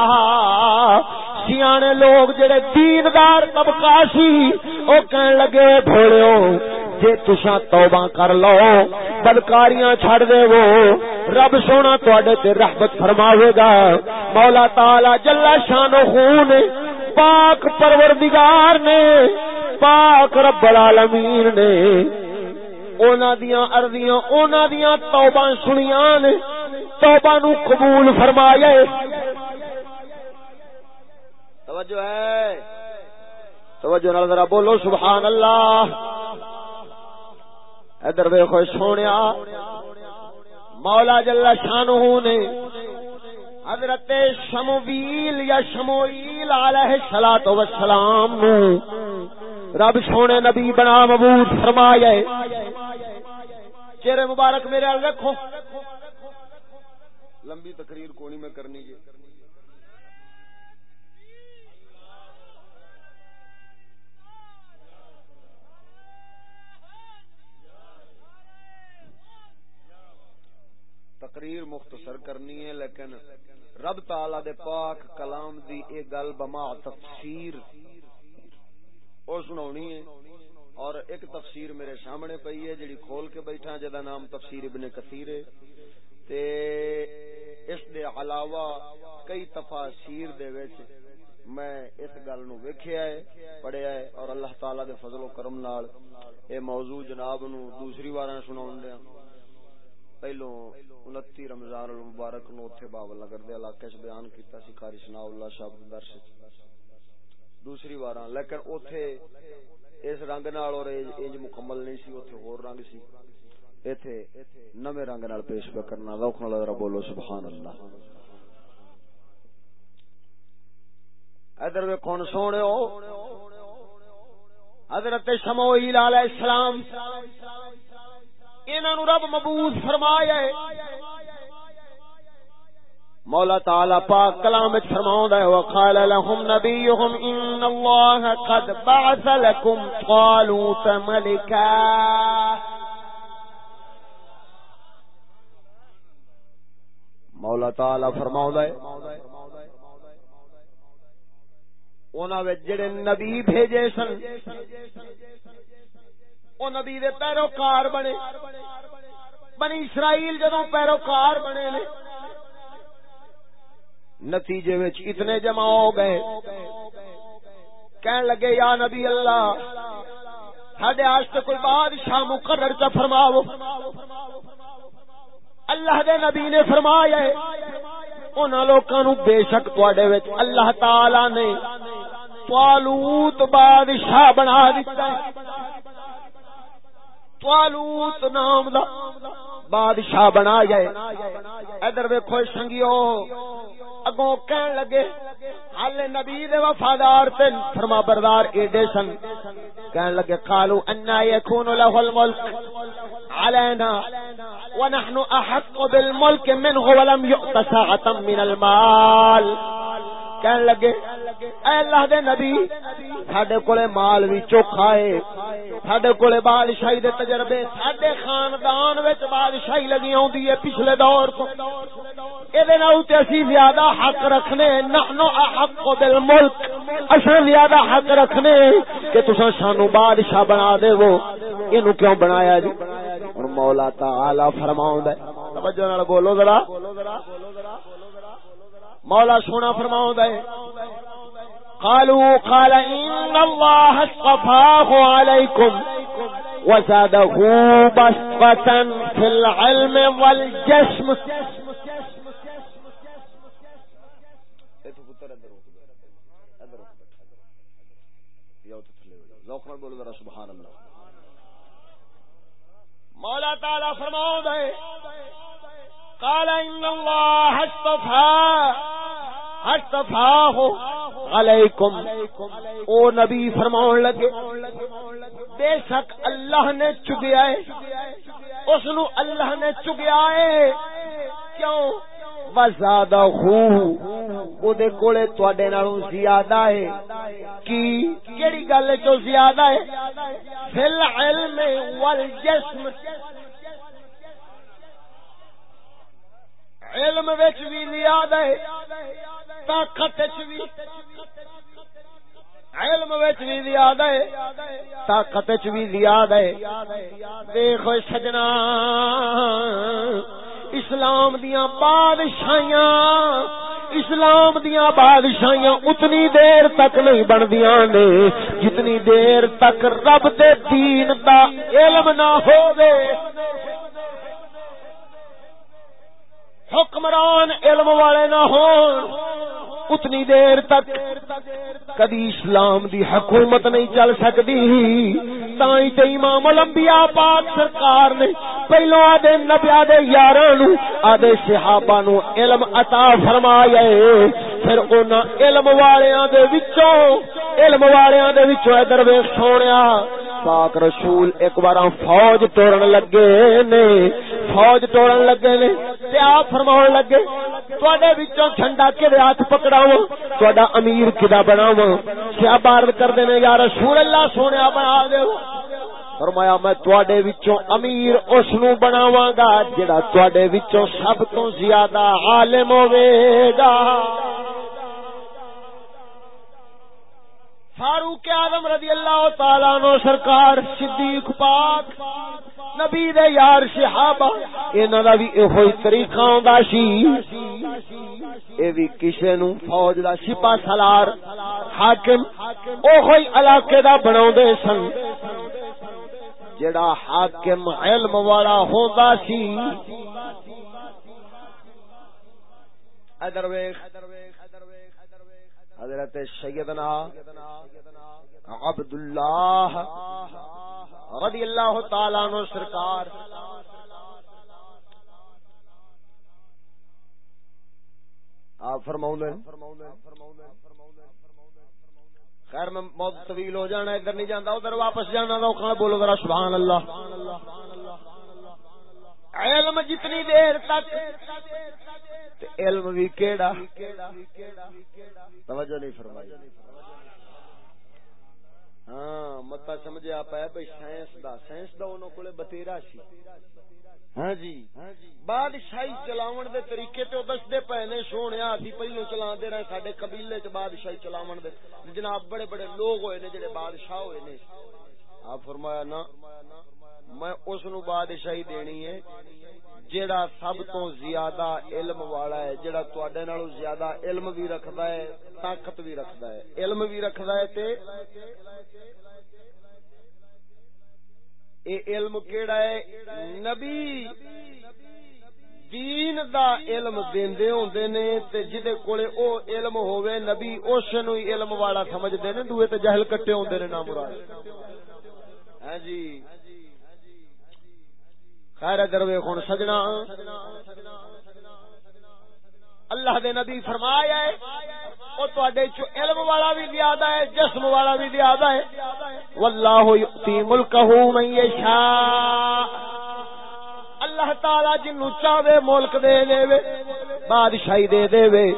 سیانے لوگ جڑے دیندار طبقہ سی، او کہن لگے بھولیو جے تساں توبہ کر لو، بدکاریاں چھڑ دے وہ رب سونا تواڈے تے رحمت فرماوے گا۔ مولا تعالی جل شان و خون، پاک پروردگار نے، پاک رب العالمین نے۔ اونا دیاں ارضیاں اونا دیاں توبہ سنیاں نے۔ توبہ نو قبول فرمایا۔ توجہ ہے۔ توجہ نال ذرا بولو، سبحان اللہ۔ ادھر ویکھو سونیا، مولا جل شانہ نے حضرت شمویل یا شمویل علیہ الصلات والسلام نو رب سونے نبی بنا مبوط فرمایا چہرے مبارک میرے رکھو۔ لمبی تقریر کونی میں کرنی جی۔ تقریر مختصر کرنی ہے، لیکن رب تعالی دے پاک کلام دی اے گل بما تفسیر او سناونی ہے۔ اور ایک تفسیر میرے سامنے پئی ہے، جڑی کھول کے بیٹھا جدا نام تفسیر ابن کثیر ہے۔ تے اس دے علاوہ کئی تفاسیر دے وچ میں اس گل نو ویکھیا ہے، پڑھیا ہے۔ اور اللہ تعالی دے فضل و کرم نال اے موضوع جناب نو دوسری بار سناون دیا۔ پہلو انتی رمضان المبارک نو اتھے باول نگر دے علاقے چ بیان کیتا سی قاری ثنا اللہ شاہ درس دوسری بار لیکن اوتھے اس رنگ نال اور انج مکمل نہیں سی اوتھے ہور رنگ سی ایتھے نویں رنگ نال پیش پہ کرنا ذوق نال ذرا بولو سبحان اللہ ادھر وے کون سونے ہو حضرت شموئیل علیہ السلام انہاں نو رب مبعوث فرمایا ہے۔ مولا تعالی پاک کلام وچ فرماوندا ہے، وقال لهم نبيهم ان الله قد بعث لكم طالوت ملكا۔ مولا تعالی فرماؤں ہے، انہاں وچ جڑے نبی بھیجے سن او نبی دے پیروکار بنے۔ بنی اسرائیل جدوں پیروکار بنے نے، نتیجے وچ اتنے جمع ہو گئے۔ کہن لگے، یا نبی اللہ ساڈے واسطے کوئی بادشاہ مقرر چا فرماؤ۔ اللہ دے نبی نے فرمایا ہے، انہاں لوکاں نو بے شک تواڈے وچ اللہ تعالی نے طالوت بادشاہ بنا دتا ہے۔ توالوت نام دا بادشاہ بنا جائے ادھر ویکھو سنگیو، اگوں کہن لگے، حال نبی دے وفادار تے فرما بردار ایڈے سن۔ کہن لگے، قالو، انا یکون له الملک۔ علینا ونحن احق بالملك منه ولم يؤت ساعه من المال. کہن لگے، اے اللہ دے نبی، ساڈے کولے مال وی چوکھا ہے. ساڈے کولے بادشاہی دے تجربے ساڈے خاندان وچ بادشاہی لگی ہوندی ہے پچھلے دور تو. اے دے نال تے اسی زیادہ حق رکھنے، نحنو احق بالملک. اساں زیادہ حق رکھنے کہ تساں سانو بادشاہ بنا دے وہ اینو کیوں بنایا جی؟ مولا تعالی فرماوندا ہے۔ توجہ نال بولو ذرا۔ مولا سونا فرماؤں دے قالوا قال ان الله اصطفاه عليكم وزاده بسطة في العلم والجسم۔ مولا تعالی فرماؤں دے، قال ان ہستفا اصطفى اصطفاه علیکم۔ او نبی فرماون لگے، بے شک اللہ نے چگیا ہے۔ اس نو اللہ نے چگیا ہے۔ کیوں؟ وزادہ خو او دے کولے تواڈے نالوں زیادہ ہے۔ کی؟ کیڑی گل چ زیادہ ہے؟ فل علم والجسم۔ علم وچ بھی زیادہ ہے۔ طاقت وچ بھی علم وچ بھی زیادہ ہے۔ طاقت وچ بھی زیادہ ہے۔ دیکھو سجنا۔ اسلام دیاں بادشاہیاں، اسلام دیاں بادشاہیاں اتنی دیر تک نہیں بندیاں نے، جتنی دیر تک رب دے دین دا علم نہ ہووے۔ حکمران علم والے نہ ہون۔ اتنی دیر تک کدی اسلام دی حکومت نہیں چل سکتی۔ تائیں تے امام الانبیاء پاک سرکار نے پہلو آدھے نبی، آدھے یاراں نو، آدھے صحابہ نو علم عطا فرمایا پھر انہاں علم والیاں دے وچوں، علم والیاں دے وچوں ادھر ویکھ سونیا۔ پاک رسول ایک بار فوج توڑن لگے نے، فوج توڑن لگے نے، تے آپ فرماون لگے، تواڈے وچوں جھنڈا کدے ہاتھ پکڑاواں تواڈا امیر کدا بناواں؟ شہبار کردے نے؟ یا رسول اللہ سونیا بنا دیو فرمایا، میں تواڈے وچوں امیر اس نو بناواں گا جڑا تواڈے وچوں سب تو زیادہ عالم ہوے گا۔ فاروق اعظم رضی اللہ تعالی عنہ سرکار، صدیق پاک، نبی دے یار صحابہ، انہاں دا وی ایہو ہی طریقہ ہوندا سی۔ اے وی کسے نو فوج دا سپاہ سالار حاکم اوہو ہی علاقے دا بناوندے سن، جڑا حاکم علم والا ہوندا سی۔ ادر ویکھ، حضرت سیدنا عبداللہ رضی اللہ تعالیٰ عنہ سرکار آپ فرماؤں خیر، میں بہت طویل ہو جانا ادھر نہیں جانا، ادھر واپس جانا تو بولو ذرا سبحان اللہ۔ علم جتنی دیر تک علم بھی کیڑا؟ توجہ نہیں فرمائی۔ ہاں متا سمجھے آپ ہے بھائی سائنس دا سائنس دا انہوں کو بتیرا سی۔ ہاں جی۔ بادشاہی چلاون دے طریقے تے دس دے پے نے سونے اسی پہلو چلا دے رہے، ساڈے قبیلے چ بادشاہی چلاون دے۔ جناب، بڑے بڑے لوگ ہوئے نے جڑے بادشاہ ہوئے نے۔ آپ فرمایا نا، میں اس نو بادشاہی دینی ہے جیڑا سب تو زیادہ علم والا ہے، جیڑا تواڈے نالوں زیادہ علم بھی رکھدا ہے، طاقت بھی رکھدا ہے۔ علم بھی رکھدا ہے تے اے علم کیڑا ہے؟ نبی دین دا علم دیندے ہوندے نے تے جدے کولے او علم ہووے نبی اس نو علم والا سمجھدے نے دوے تے جہل کٹے ہوندے نے نا مراد ہاں جی خیر دروے خون سجنا اللہ دے نبی فرمایا ہے او تواڈے چ علم والا بھی زیادہ ہے، جسم والا بھی زیادہ ہے۔ واللہ یؤتی ملکہ من یشاء۔ اللہ تعالی جنوں چاہے ملک دے دے وے بادشاہی دے دے وے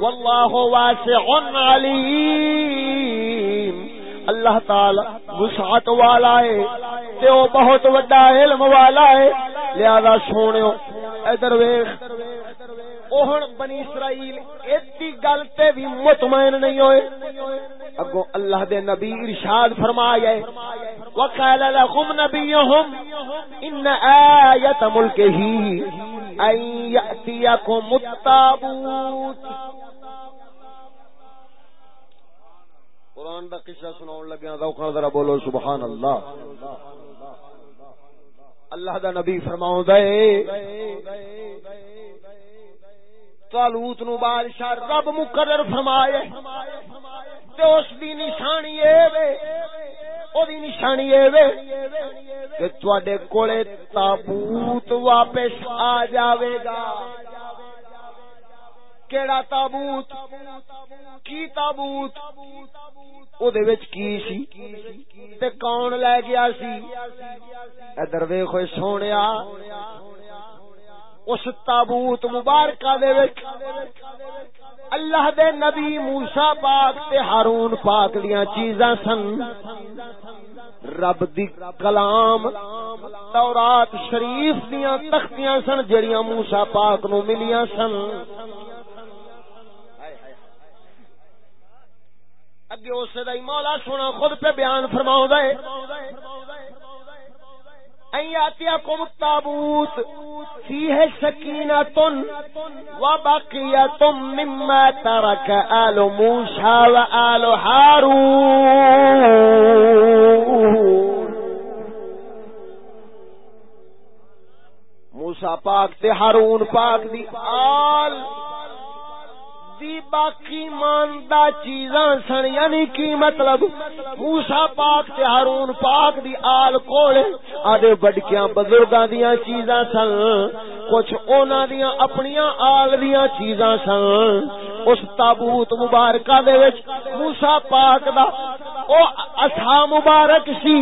واللہ واسع علیم۔ اللہ تعالی وسعت والا ہے، تے او بہت بڑا علم والا ہے۔ لہذا سونےو ادھر ویکھ۔ اوہن بنی اسرائیل ایتی گل تے بھی مطمئن نہیں ہوئے۔ اگو اللہ دے نبی ارشاد فرمایا ہے، وقال لهم نبيهم ان آیت ملکہ ان یاتیکم التابوت قرآن دا قصہ سناؤ لگیا ذوقا ذرا بولو سبحان اللہ اللہ دا نبی فرماؤں دے تالوت نو بادشاہ رب مقرر فرمائے۔ تے اس دی نشانی اے وے، او دی نشانی اے وے کہ تواڈے کولے تابوت واپس آ جاوے گا۔ کیڑا تابوت؟ کی تابوت؟ او دے وچ کی سی؟ تے کون لے گیا سی؟ ادھر ویکھو سونیا اس تابوت مبارکہ دے وچ اللہ دے نبی موسی پاک تے ہارون پاک دیاں چیزاں سن۔ رب دی کلام تورات شریف دیاں تختیاں سن جڑیاں موسی پاک نو ملیاں سن۔ اگے اس دا مولا سونا خود پہ بیان فرماؤ دے ایاتیکم التابوت فیہ سکینتن و بقیتم مما ترک آل موسیٰ و آل حارون موسیٰ پاک تے حارون پاک دی آل دی باقی ماندہ چیزاں سن یعنی کی مطلب؟ موسا پاک تے ہارون پاک دی آل کولے آدھے بڑکیاں بزرگاں دیاں چیزاں سن، کچھ اونا دیاں اپنیاں آل دیاں چیزاں سن۔ اس تابوت مبارکہ دے وچ موسا پاک دا او اسا مبارک سی،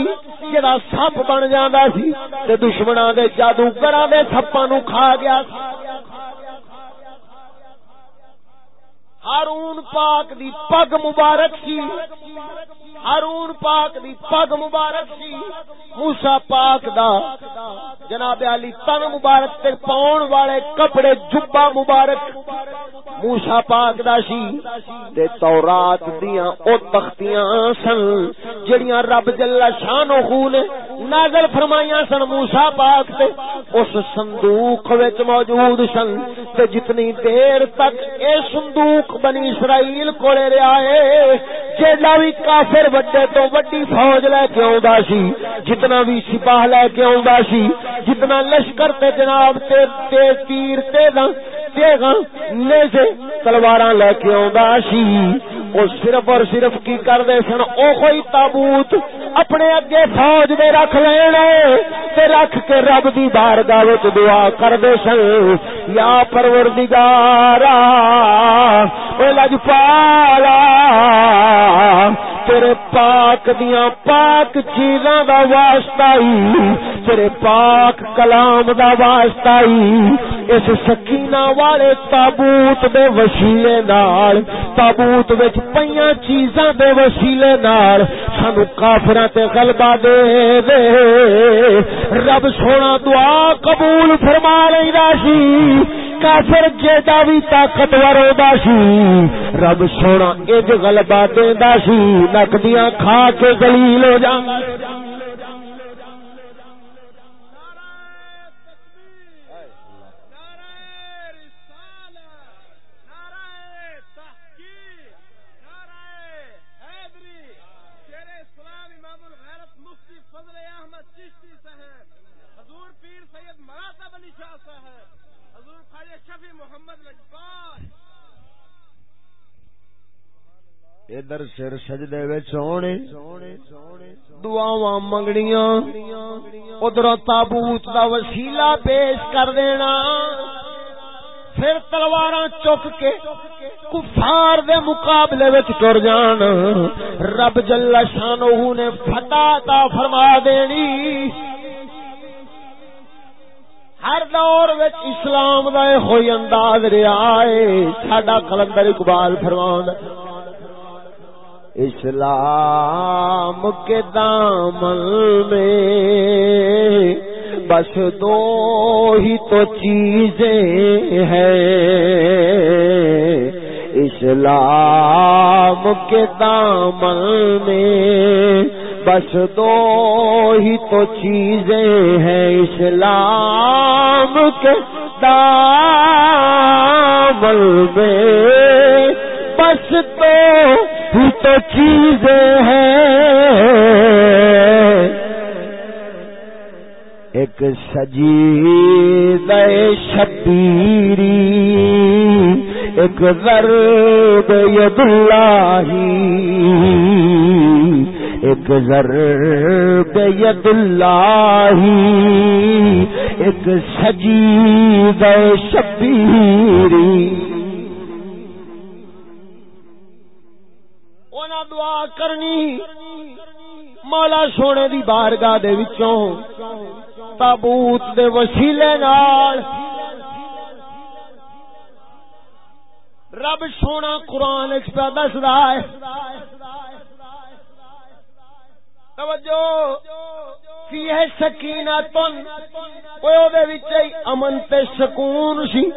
جڑا سپ بن جاندا سی تے دشمناں دے جادوگراں دے سپاں نو کھا گیا سی۔ ہارون پاک دی پگ مبارک سی۔ ہارون پاک دی پگ مبارک سی۔ موسا پاک دا جناب علی تن مبارک تے پاؤن والے کپڑے جبا مبارک موسا پاک دا سی۔ تے تورات دیاں او تختیاں سن جڑیاں رب جل شان و نے نازل فرمائیاں سن موسا پاک تے۔ اس صندوق وچ موجود سن تے جتنی دیر تک اے صندوق بنی اسرائیل کولے رہیا ہے جیڑا بھی کافر وڈے تو وڈی فوج لے کے آوندا سی، جتنا بھی سپاہ لے کے آوندا سی، جتنا لشکر تے جناب تے تے تیر تے دا تیغاں نیزے تلواراں لے کے آوندا سی۔ وہ صرف اور صرف کی کرتے سن، اوہی تابوت اپنے اگے فوج دے رکھ لینے تے رکھ کے رب دی بارگاہ وچ دعا کرتے سن۔ یا پروردگارا او لجپالا تیرے پاک دیاں پاک چیزاں دا واسطہ ہی۔ تیرے پاک کلام دا واسطہ ہی۔ اس سکینہ والے تابوت دے وسیلے نال، تابوت وچ پیاں چیزاں دے وسیلے نال سانو کافراں تے غلبہ دے دے۔ رب سونا دعا قبول فرما کافر جیدا بھی طاقتور ہوتا سی، رب سونا اج غلبہ دیندا سی، نقدیاں کھا کے ذلیل ہو جا ادھر سر سجدے وچ ہونے دعاواں منگڑیاں ادھر تابوت دا وسیلہ پیش کر دینا، پھر تلواراں چک کے کفار دے مقابلے وچ ٹر جان، رب جل شانہ نے فتح عطا فرما دینی۔ ہر دور وچ اسلام دا ہوئی انداز رہا ہے، ساڈا کلندر اقبال فرماوندا اسلام کے دامن میں بس دو ہی تو چیزیں ہیں۔ اسلام کے دامن میں بس دو ہی تو چیزیں ہیں۔ اسلام کے دامن میں بس تو ہی تو چیزیں ہیں۔ ایک سجی دے شبیری، ایک ضرب ید اللہ ایک ضرب ید اللہ ایک سجی دے شبیری۔ کرنی۔ مولا سونے دی بارگاہ دے وچوں، تابوت دے وسیلے نال۔ رب سونا قرآن پہ دسدا ہے۔ توجہ، فی ہے سکینہ تن امن تے سکون سی۔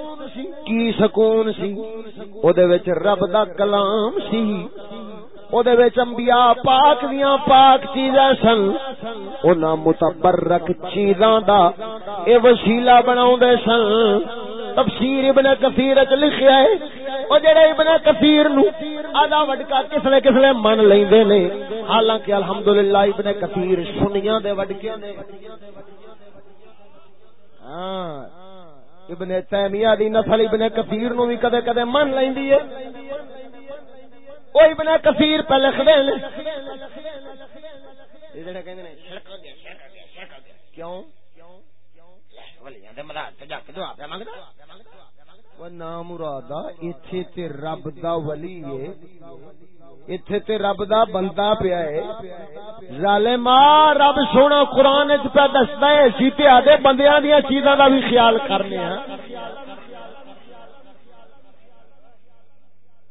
کی سکون سی؟ او دے وچ رب دا کلام سی۔ انبیاء پاک دیاں پاک چیزاں سن انہاں متبرک چیزاں دا اے وسیلہ بناؤں دے سن تفسیر ابن کثیر وچ لکھیا ہے او جڑے ابن کثیر نو آدھا وڈکا کسلے کسلے من لیندے نے حالانکہ الحمدللہ ابن کثیر سنیاں دے وڈکیاں نے ہاں ابن تیمیہ دی نسل ابن کثیر نو بھی کدے کدے من لیندی ہے وہ ابن کثیر پہ لکھ کیوں؟ نام مراد تے رب دا ولی ہے۔ اتھے تے رب دا بندہ پیا ہے۔ ظالما رب سونا قرآن چ پہ دستا ہے اسی تے بندیاں دیا چیزاں دا بھی خیال کرنے ہاں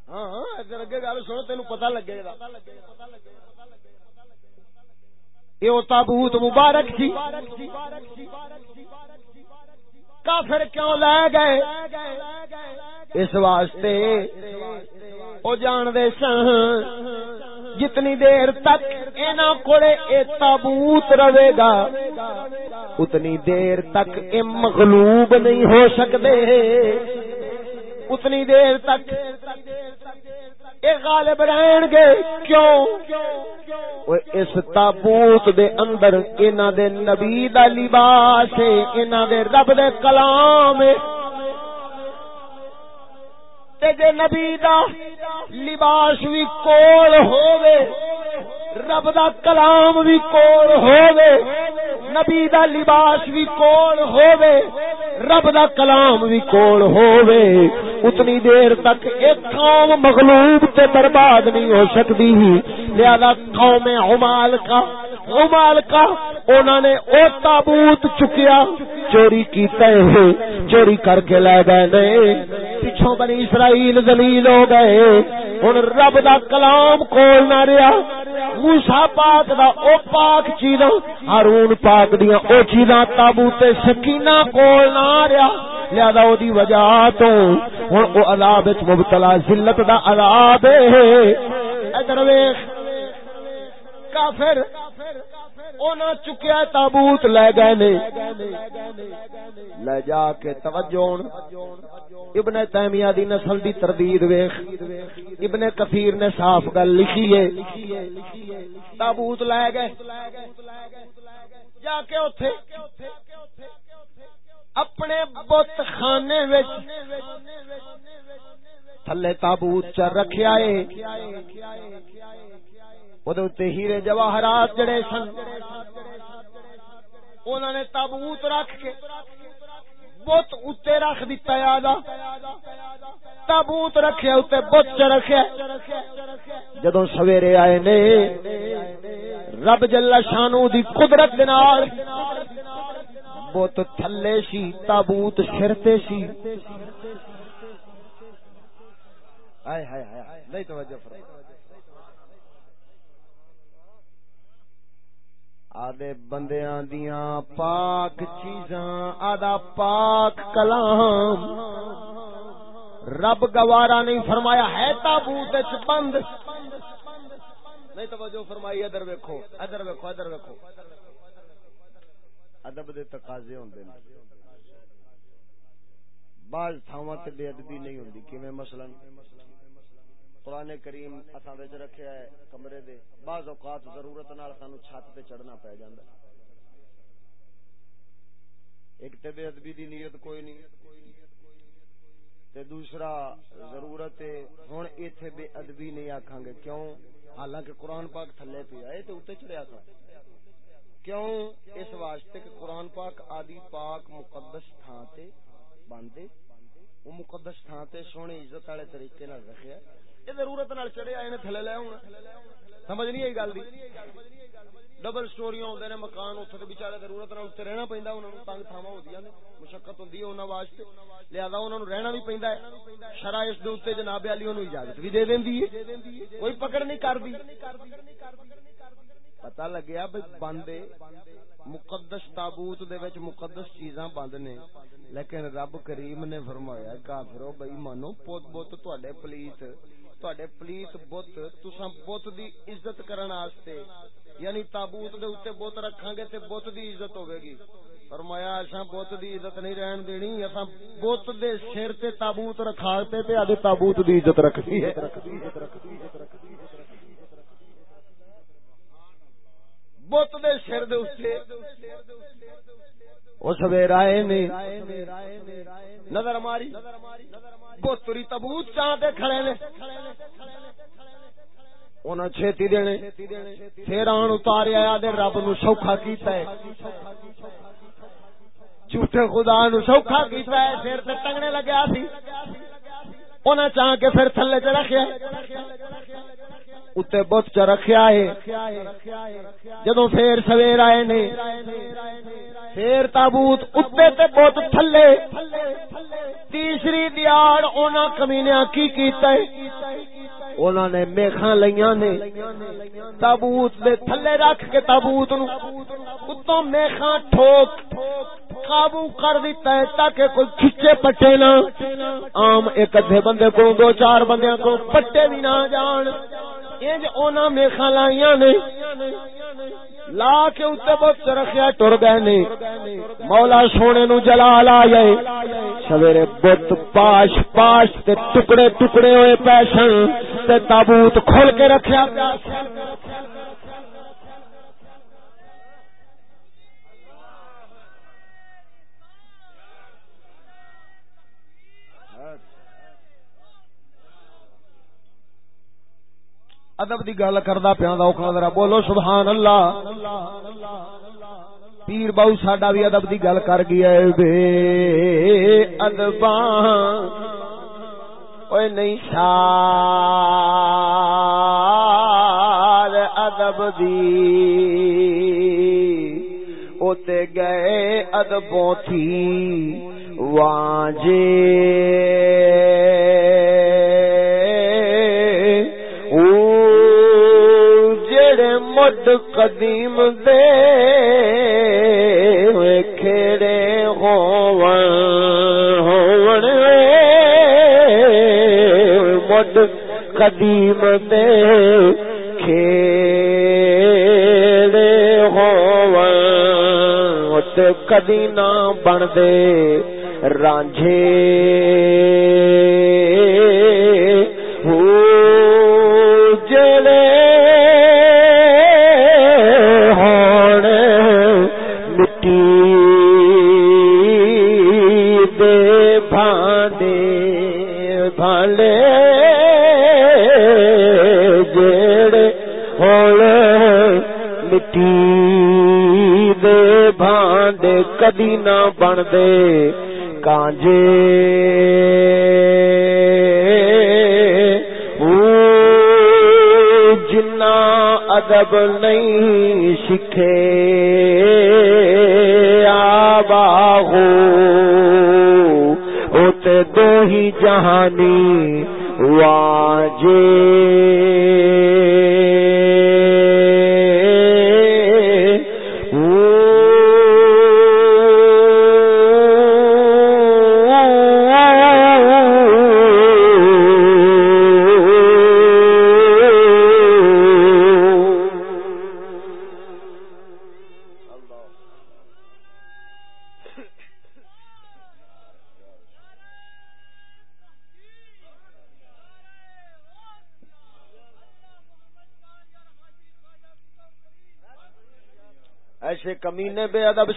ادھر اگے گل سن تین پتا لگے گا یہ تابوت مبارک سی کافر کیوں لے گئے اس واسطے وہ جان دے سن جتنی دیر تک اینا کوڑے اے تابوت رہے گا اتنی دیر تک اے مغلوب نہیں ہو سکتے اتنی دیر تک اے غالب رہن گے، کیوں؟ اس تابوت دے اندر انہاں دے نبی دا لباس ہے، انہاں دے رب دے کلام ہے۔ تے جے نبی دا لباس وی کول ہووے رب دا کلام بھی کول ہووے، نبی دا لباس بھی کول ہووے، رب دا کلام بھی کول ہووے۔ اتنی دیر تک ایک قوم مغلوب تے برباد نہیں ہو سکتی۔ لہذا قوم عمال کا عمال کا انہوں نے او تابوت چکیا چوری کیتا ہے چوری کر کے لے گئے پچھوں بنی اسرائیل دلیل ہو گئے۔ ہوں رب دا کلام کول نہ رہا موسا پاک دا او پاک چیزاں ہارون پاک دیا او چیزاں تابوت سکینہ کول نہ رہا لہذا او دی وجہ تو ہن او عذاب وچ مبتلا، ذلت دا عذاب ہے۔ ادھر ویکھ۔ کافر، اونا چکیا تابوت لے گئے نے۔ لے جا کے توجہ ابن تیمیہ دی نسل دی تردید ویخ ابن کثیر نے صاف گل لکھی ہے۔ تابوت لے گئے۔ جا کے اوتھے۔ اپنے بت خانے وچ تھلے تابوت چ رکھیا ہے۔ ہیرے جواہرات جڑے سن انہوں نے تابوت رکھ کے بت اتنے رکھ دتا یاد تابوت رکھے اتنے بت چ رکھے جدو سویرے آئے نے، رب جلا شانو دی قدرت دنال بت تھلے سی، تابوت سرتے سی۔ آئے ہائے ہائے نہیں توجہ فرمائے۔ آدھے بندیاں دیاں پاک چیزاں، آدھا پاک کلام۔ رب گوارا نہیں فرمایا ہے تابوت بند۔ نہیں توجہ فرمائی، ادھر ویکھو ادھر ویکھو ادھر ویکھو۔ ادب دے تقاضے ہوندے نے۔ بعض تھاواں تے بے ادبی نہیں ہوندی، کیویں مثلا؟ قرآن کریم اتھا وچ رکھیا ہے کمرے دے۔ بعض اوقات ضرورت نال سانو چھت تے چڑھنا پے جاندا ایک تے بے ادبی دی نیت کوئی نہیں۔ تے دوسرا ضرورت ہے، ہن ایتھے بے ادبی نہیں آکھاں گے۔ کیوں؟ حالانکہ قرآن پاک تھلے پہ آئے تے اوتے چڑھیا تھا۔ کیوں؟ اس واسطے کہ قرآن پاک آدی پاک مقدس تھان تے باندے وہ مقدس تھان تے سونے عزت والے طریقے نال رکھیا۔ یہ ضرورت نال چڑھے آئے نے، تھلے لے ہونا سمجھ نہیں آئی گل ڈبل سٹوریاں ہوندے نے، مکان اوتھے تے بیچارے ضرورت نال اوتے رہنا پیندا، انہاں نوں تنگ تھاواں ہوندیاں نے۔ مشقت ہوندی ہے انہاں واسطے۔ لہذا انہاں نوں رہنا بھی پیندا ہے۔ شرع اس دے اوتے جناب علی انہوں اجازت بھی دے دیندی ہے۔ کوئی پکڑ نہیں کردی پتہ لگیا بھئی بندے مقدس تابوت دے وچ مقدس چیزاں بند نے، لیکن رب کریم نے فرمایا، کافرو بھائی مانو پوت بوت تواڈے پلیت تواڈے پلیت بت تساں بت دی عزت کرن واسطے یعنی تابوت دے اوتے بت رکھاں گے تے بت دی عزت ہوے گی۔ فرمایا، اساں بت دی عزت نہیں رہن دینی، اساں بت دے سر تے تابوت رکھا تے تے اڈے تابوت دی عزت رکھدی ہے۔ بت دے سر دے اوتے وہ سویر آئے نے نظر ماری۔ بوتری تبوت چاہتے کھڑے نے۔ انہیں چھتی دینے۔ پھر آن اتاریا دے رب نو سوکھا کیتا ہے۔ جھوٹے خدا نو سوکھا کیتا ہے پھر تے ٹنگنے لگیا سی۔ انہیں چاہ کے پھر تھلے چ رکھیا اتنے بت چ رکھیا ہے۔ جدو پھر سویر آئے نے پھر تابوت اتنے تے بت تھلے۔ تیسری دیار اونا کمینیا کی کیتا ہے۔ اونا نے میخاں لیاں نے۔ تابوت دے تھلے رکھ کے تابوت نو اتوں میخاں ٹھوک قابو کر دیتا ہے تاکہ کوئی کھچے پٹے نہ۔ عام ایک ادھے بندے کو دو چار بندیاں کو پٹے بھی نہ جان۔ انج اونا میخا لائیاں نے لا کے اتنے بہت رکھیا ٹر گئے نے۔ مولا سونے نو جلال آئے سویرے بت پاش پاش تے ٹکڑے ٹکڑے ہوئے پیشن تے تابوت کھول کے رکھیا۔ ادب کی گل کردا پیا ذرا بولو سبحان اللہ پیر بہو ساڈا بھی ادب کی گل کر گیا بے ادب نہیں ادب دی۔ اوتے گئے ادبوں تھی واجے۔ مد قدیم دے کھیڑے ہون ہون مد قدیم دے کھیڑے ہون کدی نہ بن دے رانجھے۔ کدی نہ بن دے کانجے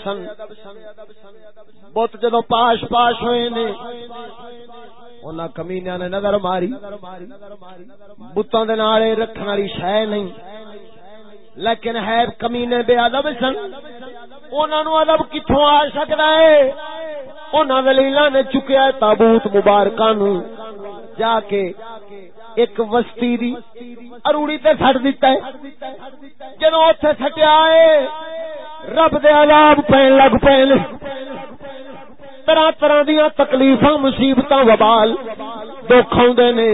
سن۔ بت جدو پاش پاش ہوئے نے، انہاں کمینیاں نے نظر ماری۔ بتاں دے نالے رکھن والی شے نہیں۔ لیکن ہے کمینے بے ادب سن۔ انہاں نو ادب کتھوں آ سکدا ہے؟ انہاں دلیلاں نے چکیا تابوت مبارکاں نو۔ جا کے ایک وستی دی اروڑی تے سٹ دیتا ہے۔ جدو اوتھے سٹیا ہے رب دے عذاب پین لگ پین طرح طرح دیا تکلیف مصیبت وبال دکھ آدھے نے.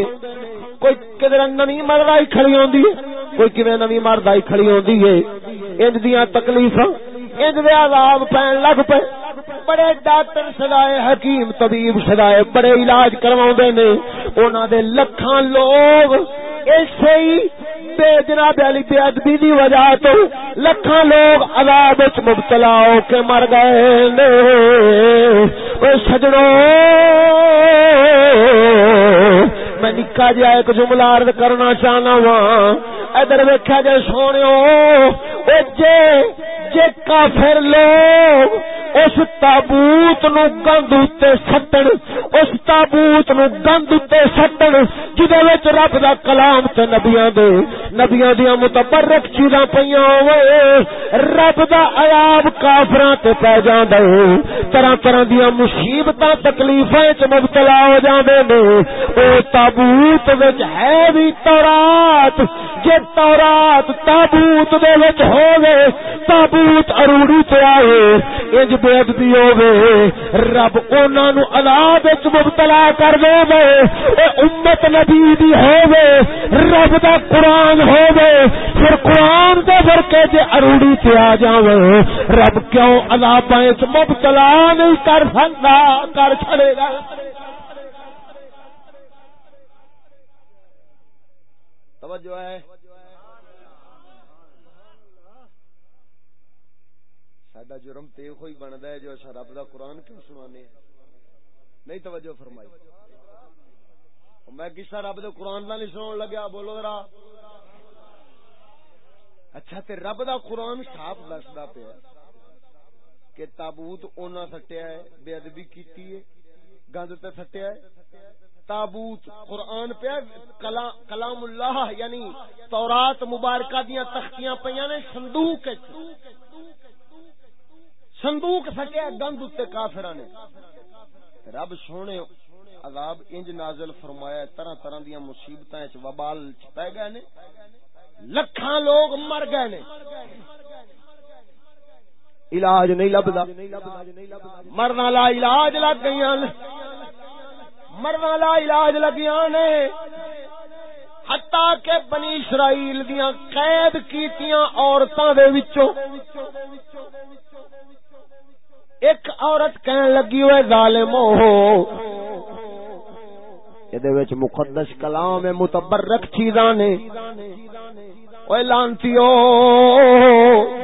کوئی کدھر نمی مرد آئی کھڑی آدھی کوئی کبھی نمی مرد آئی کھڑی آدھی ہے. انج دیا تکلیف انج دے عذاب پین لگ پے۔ بڑے ڈاکٹر سدائے حکیم طبیب سدائے بڑے علاج کروا نے۔ انہوں دے لکھان لوگ ایسے ہی بے جناب علی بے ادبی دی وجہ تو لکھاں لوگ عذاب وچ مبتلا ہو کے مر گئے نے۔ او سجنوں نکا جا ایک جملہ عرض کرنا چاہنا وا ادھر ویکھیا جائے سونےو او جے جے کافر لوگ۔ اس تابوت نو گند اتنے سٹن، اس تابوت نو گند اتنے سٹن، جدے وچ رب دا کلام تے نبیاں دے، نبیاں دیاں متبرک چیزاں پیاں ہوئے رب دا عذاب کافراں تے پے جاندا ہے۔ طرح طرح دیاں مصیبتاں، تکلیفاں وچ مبتلا ہو جاندے نے۔ او تابوت وچ ہے وی تورات جے تورات تابوت دے وچ ہوے تابوت اروڑی تے آئے انج بے ادبی ہوے رب انہاں نو عذاب وچ مبتلا کر دے وے اے امت نبی دی ہوے رب دا قران ہوے پھر قران دے برکے تے اروڑی تے آ جاوے رب کیوں عذاب وچ مبتلا نہیں کر سکدا کر چھڑے گا توجہ ہے۔ سڈا جرم تے ہوئی بنتا ہے جو اچھا رب دا قرآن کیوں سنانے نہیں توجہ فرمائی۔ میں کسا رب دے قرآن کا نہیں سنا لگیا؟ بولو ذرا۔ اچھا تے رب دا قرآن صاف دستا پیا کہ تابوت اونا سٹیا ہے، بے ادبی کیتی ہے۔ گند تے سٹیا تابوت، قرآن پہ کلام اللہ یعنی تورات مبارکہ دیا تختیاں پہ نے صندوق صندوق سٹیا گند اتنے کافر نے۔ رب سونے، عذاب انج نازل فرمایا طرح طرح دیا مصیبت وبال پی گئے نے۔ لکھاں لوگ مر گئے نے۔ علاج نہیں لبدا۔ مرنا لا علاج لگ گئی مرنا لا علاج لگیا نے۔ ہتا کہ بنی اسرائیل دیا قید کیتیاں عورتوں دے وچوں۔ ایک عورت کہن لگی ہوئے ظالم ہو۔ یہ مقدس کلام متبرک چیزاں نے۔ اوے لانتیو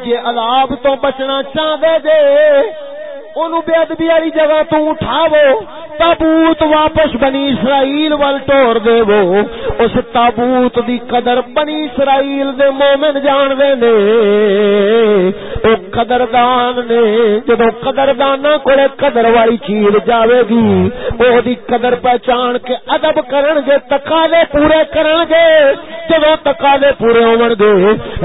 یہ عذاب تو بچنا چاہتے جے اونوں بے ادبی والی جگہ تو اٹھاو تابوت واپس بنی اسرائیل وال ٹور دے وہ اس تابوت دی قدر بنی اسرائیل دے مومن جان دے نے۔ او قدردان نے، جدو قدردانہ کولے قدر والی چیز جاوے گی، او دی قدر پہچان کے ادب کرن گے، تقاضے پورے کرن گے۔ جدو تقاضے پورے ہون گے،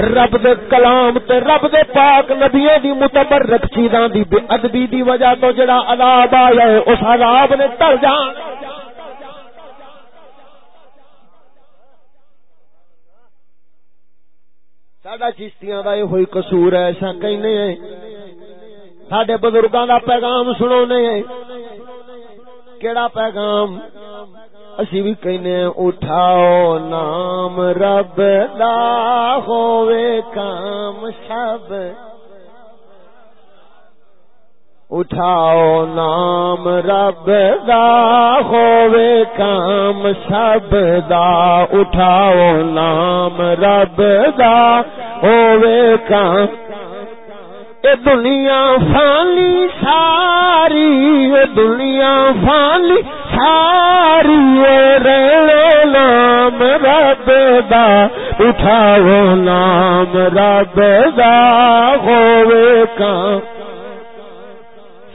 رب دے کلام تے رب دے پاک نبیوں دی متبرک چیزاں دی بے ادبی دی وجہ تو جڑا عذاب آیا ہے، اس عذاب نے ٹر جان۔ ساڈا چشتیاں دا یہ ہوئی قصور ہے، ایسا کہنے ہیں۔ ساڈے بزرگاں دا پیغام سنونے ہیں۔ کیڑا پیغام؟ اسی بھی کہنے اٹھاؤ نام رب دا ہوئے کام سب۔ اٹھاؤ نام رب دا ہووے کام سب دا اٹھاؤ نام رب دا ہووے کام۔ اے دنیا فانی، ساری اے دنیا فانی، ساری رہو نام رب دا۔ اٹھاؤ نام رب دا ہووے کام۔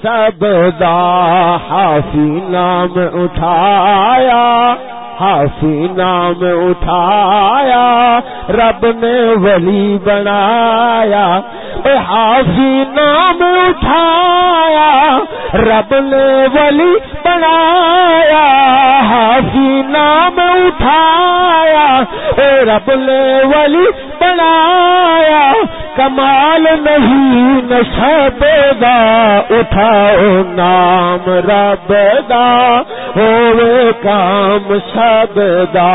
سب دا حافی نام اٹھایا، حافی نام اٹھایا، رب نے ولی بنایا۔ حافی نام اٹھایا، رب نے ولی بنایا۔ حافی نام اٹھایا رب نے ولی بنایا۔ کمال نہیں نشب دا اٹھاؤ نام رب دا، ہوئے کام سب دا،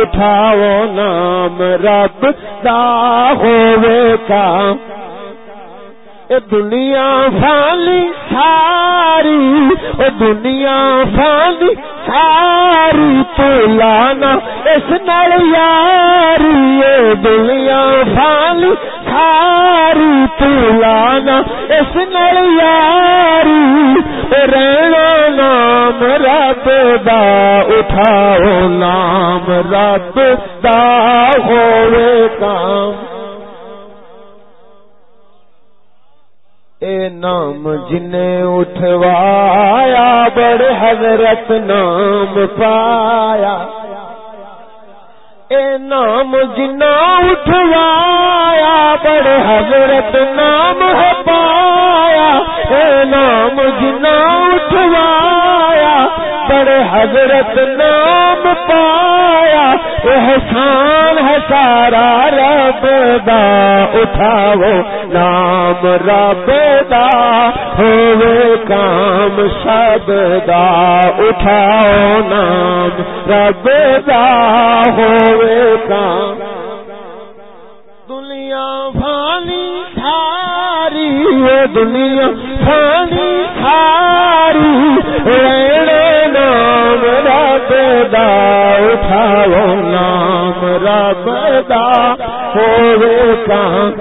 اٹھاؤ نام رب دا، ہوئے کام اے دنیا فالی ساری، اے دنیا فالی ساری تو لانا، اس نال یاری، اے دنیا فالی ساری تو لانا اس نال یاری رہنا نام رب دا، اٹھاؤ نام رب دا، ہوئے کام۔ اے نام جن اٹھوایا، بڑے حضرت نام پایا۔ اے نام جنا اٹھوایا بڑے حضرت نام ہے پایا۔ اے نام جنا اٹھوایا بڑے حضرت نام پایا احسان ہے سارا رب دا، اٹھاؤ نام رب دا، ہوئے کام سب دا، اٹھاؤ نام رب دا، ہوئے کام دنیا فانی ساری دنیا فانی ساری دا اٹھاؤ نام رب دا ہوئے کام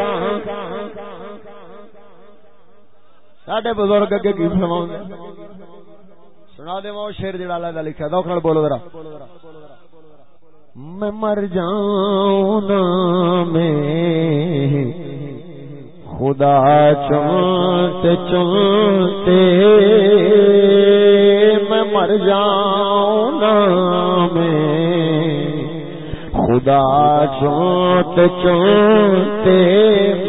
ساڈے بزرگ اگے کی سنا سنا دے وہ شیر جڑا اللہ لکھا دوکھ نال بولو ذرا میں مر جاؤں نا میں خدا چونتے چونتے مر جاؤں میں۔ خدا چونتے چونتے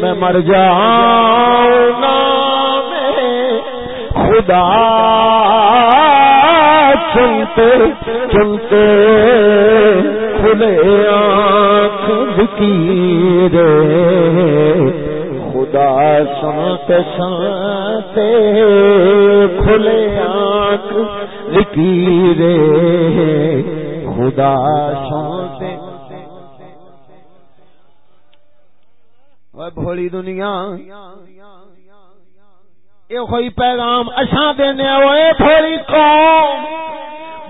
میں مر جاؤں میں۔ خدا چنتے چنتے کھلے آنکھ بکیر۔ خدا سنتے سنتے کھلے آنکھ لکیرے خدا سنتے بھولی دنیا یہ ہوئی پیغام اشاں دینے ہوئے بھولی قوم۔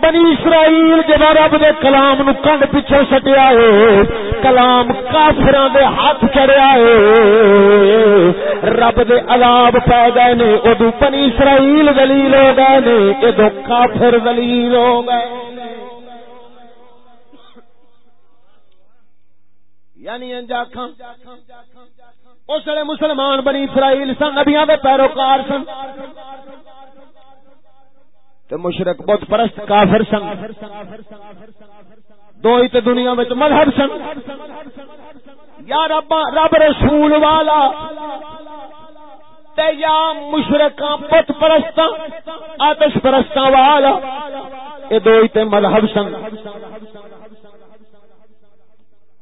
بنی اسرائیل جب رب دے کلام نو کنڈ پیچھے سٹیا ہے کلام کافران دے ہاتھ چڑیا ہے۔ رب دے عذاب پہ گئے نے، ادو بنی اسرائیل دلیل ہو گئے نے، ادو کافر دلیل ہو گئے یعنی انجا کھان اس مسلمان بنی اسرائیل سن، نبیاں دے پیروکار سن۔ تو مشرق بہت پرست کافر سن۔ دو ہی تو دنیا میں مذہب سن۔ یا رب رب رسول والا تے یا مشرق بت پرست آتش پرست والا یہ دو ہی تے مذہب سن۔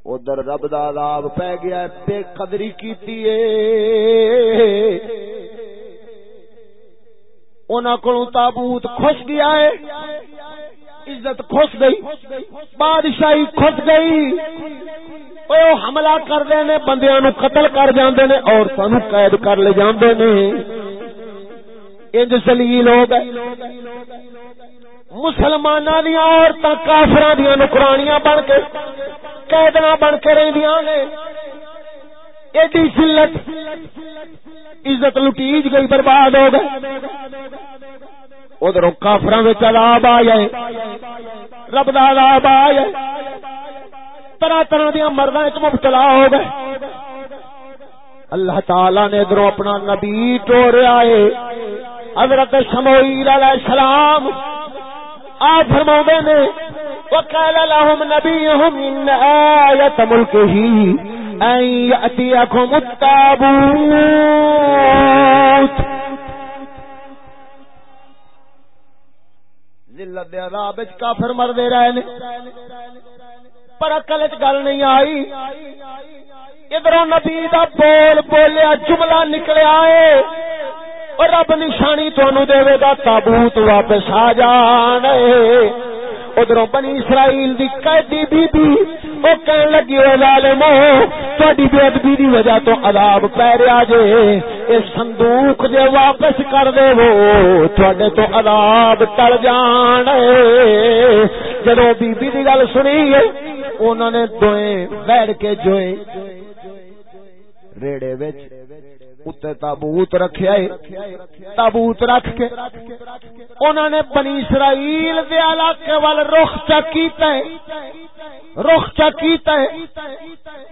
ادھر رب دا عذاب پہ گیا بے قدری کیتی ہے۔ کو تابوت خوش گیا ہے۔ عزت خوش گئی، بادشاہی خوش گئی۔ وہ حملہ کرتے نے بندیا نو قتل کر جاندے نے عورتوں نو قید کر لے جاندے نے۔ انج سلیل ہو گئے۔ مسلمان دیا عورتیں کافر دیا نکرانیاں بن کے قیدنا بن کے رہدیاں نے۔ ایڈی سلت عزت لٹیج گئی، برباد ہو گئے۔ ادھر کافر عذاب آ جائے رب دا عذاب آ جائے طرح طرح دیا مردہ مبتلا ہو گئے۔ اللہ تعالی نے ادھر اپنا نبی ٹوریا ہے۔ حضرت شموئیل علیہ السلام آ فرما نے، وقال لهم نبيهم إن آية ملكه أن يأتيكم التابوت۔ ذلت دے عذاب وچ کافر مردے رہے نے۔ پر عقل وچ گل نہیں آئی۔ ادھر نبی دا بول بولیا جملہ نکلیا اے اور رب نشانی تانوں دے گا تابوت واپس آ جانے۔ ادھر بنی اسرائیل دی قیدی بی بی او کہن لگی او ظالمو، تہاڈی بے ادبی دی وجہ تو عذاب پے رہا جے۔ اے صندوق جے واپس کر دے وہ تواڈے تو عذاب ٹل جان جدوں بی بی دی گل سنی انہوں نے دوئیں بیٹھ کے جوئے ریڑے وچ اتنے تابوت رکھیا ہے تابوت رکھ کے انہوں نے بنی اسرائیل دے علاقے وال رخ چا کیتا ہے رخ چا کیتا ہے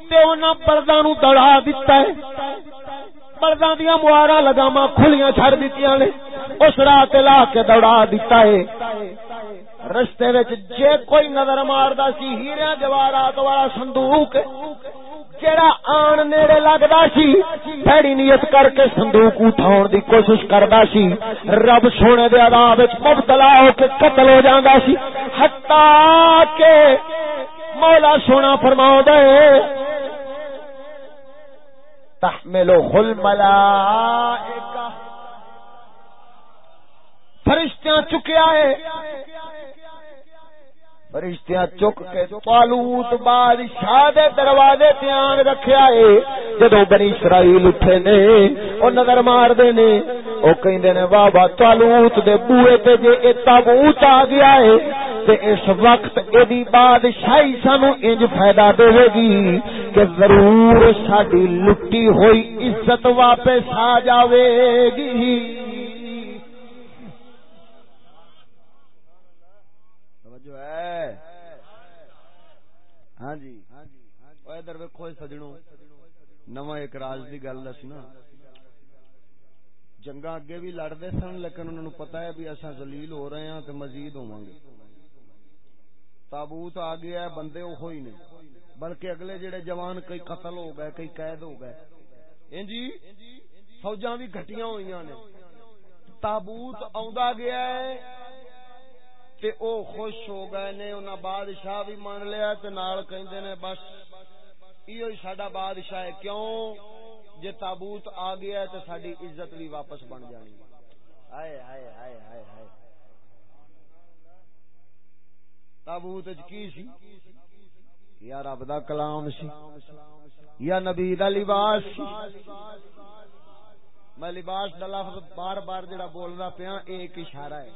تے انہاں پرداں نو دڑا دتا ہے پرداں دیاں موارا لگاما کھلیاں چھڑ دتیاں نے اس راہ تے لا کے دوڑا دتا ہے رستے وچ جے کوئی نظر ماردا سی ہیرے جواہرات والا صندوق جڑا آن نیڑے لگدا سی بھڑی نیت کر کے صندوق اٹھاون دی کوشش کردا سی۔ رب سونے دے عذاب وچ مبتلا ہو کے قتل ہو جاندا سی۔ حتا کہ مولا سونا فرماؤ دے تحملو خل ملائکہ فرشتیاں چکیا ہے فرشتیاں چک کے پالوت بادشاہ دے دروازے دھیان رکھیا ہے جدو بنی اسرائیل اٹھے نے، او نظر مار دے نے، او کہندے نے واہ واہ تالوت دے بوئے تے جے اے تابوت آ گیا ہے تے اس وقت ایدی بادشاہی سانو انج فائدہ دے گی کہ ضرور ساڈی لٹی ہوئی عزت واپس آ جاوے گی۔ ہاں جی۔ ادھر ویکو سجڑوں نواں ایک راج دی گل دسنا۔ جنگا اگے بھی لڑتے سن، لیکن انہوں پتا ہے بھی اصا زلیل ہو رہے ہیں تو مزید ہوا گے تابوت آ گیا ہے، بندے وہ ہی نہیں بلکہ اگلے جڑے جوان کئی قتل ہو گئے، کئی قید ہو گئے۔ ہاں جی فوجاں بھی گٹیاں ہوئی نے۔ تابوت آ گیا ہے تے او خوش ہو گئے نے، انہاں بادشاہ بھی مان لیا تے نال کہندے نے، بس ایو ہی ساڈا بادشاہ ہے۔ کیوں؟ جے تابوت آ گیا ہے تے ساڈی عزت بھی واپس بن جانی۔ ہائے ہائے ہائے ہائے ہائے۔ تابوت کی سی؟ یا رب دا کلام سی؟ یا نبی دا لباس میں لباس دا لفظ بار بار جڑا بولنا پیا، ایک اشارہ ہے۔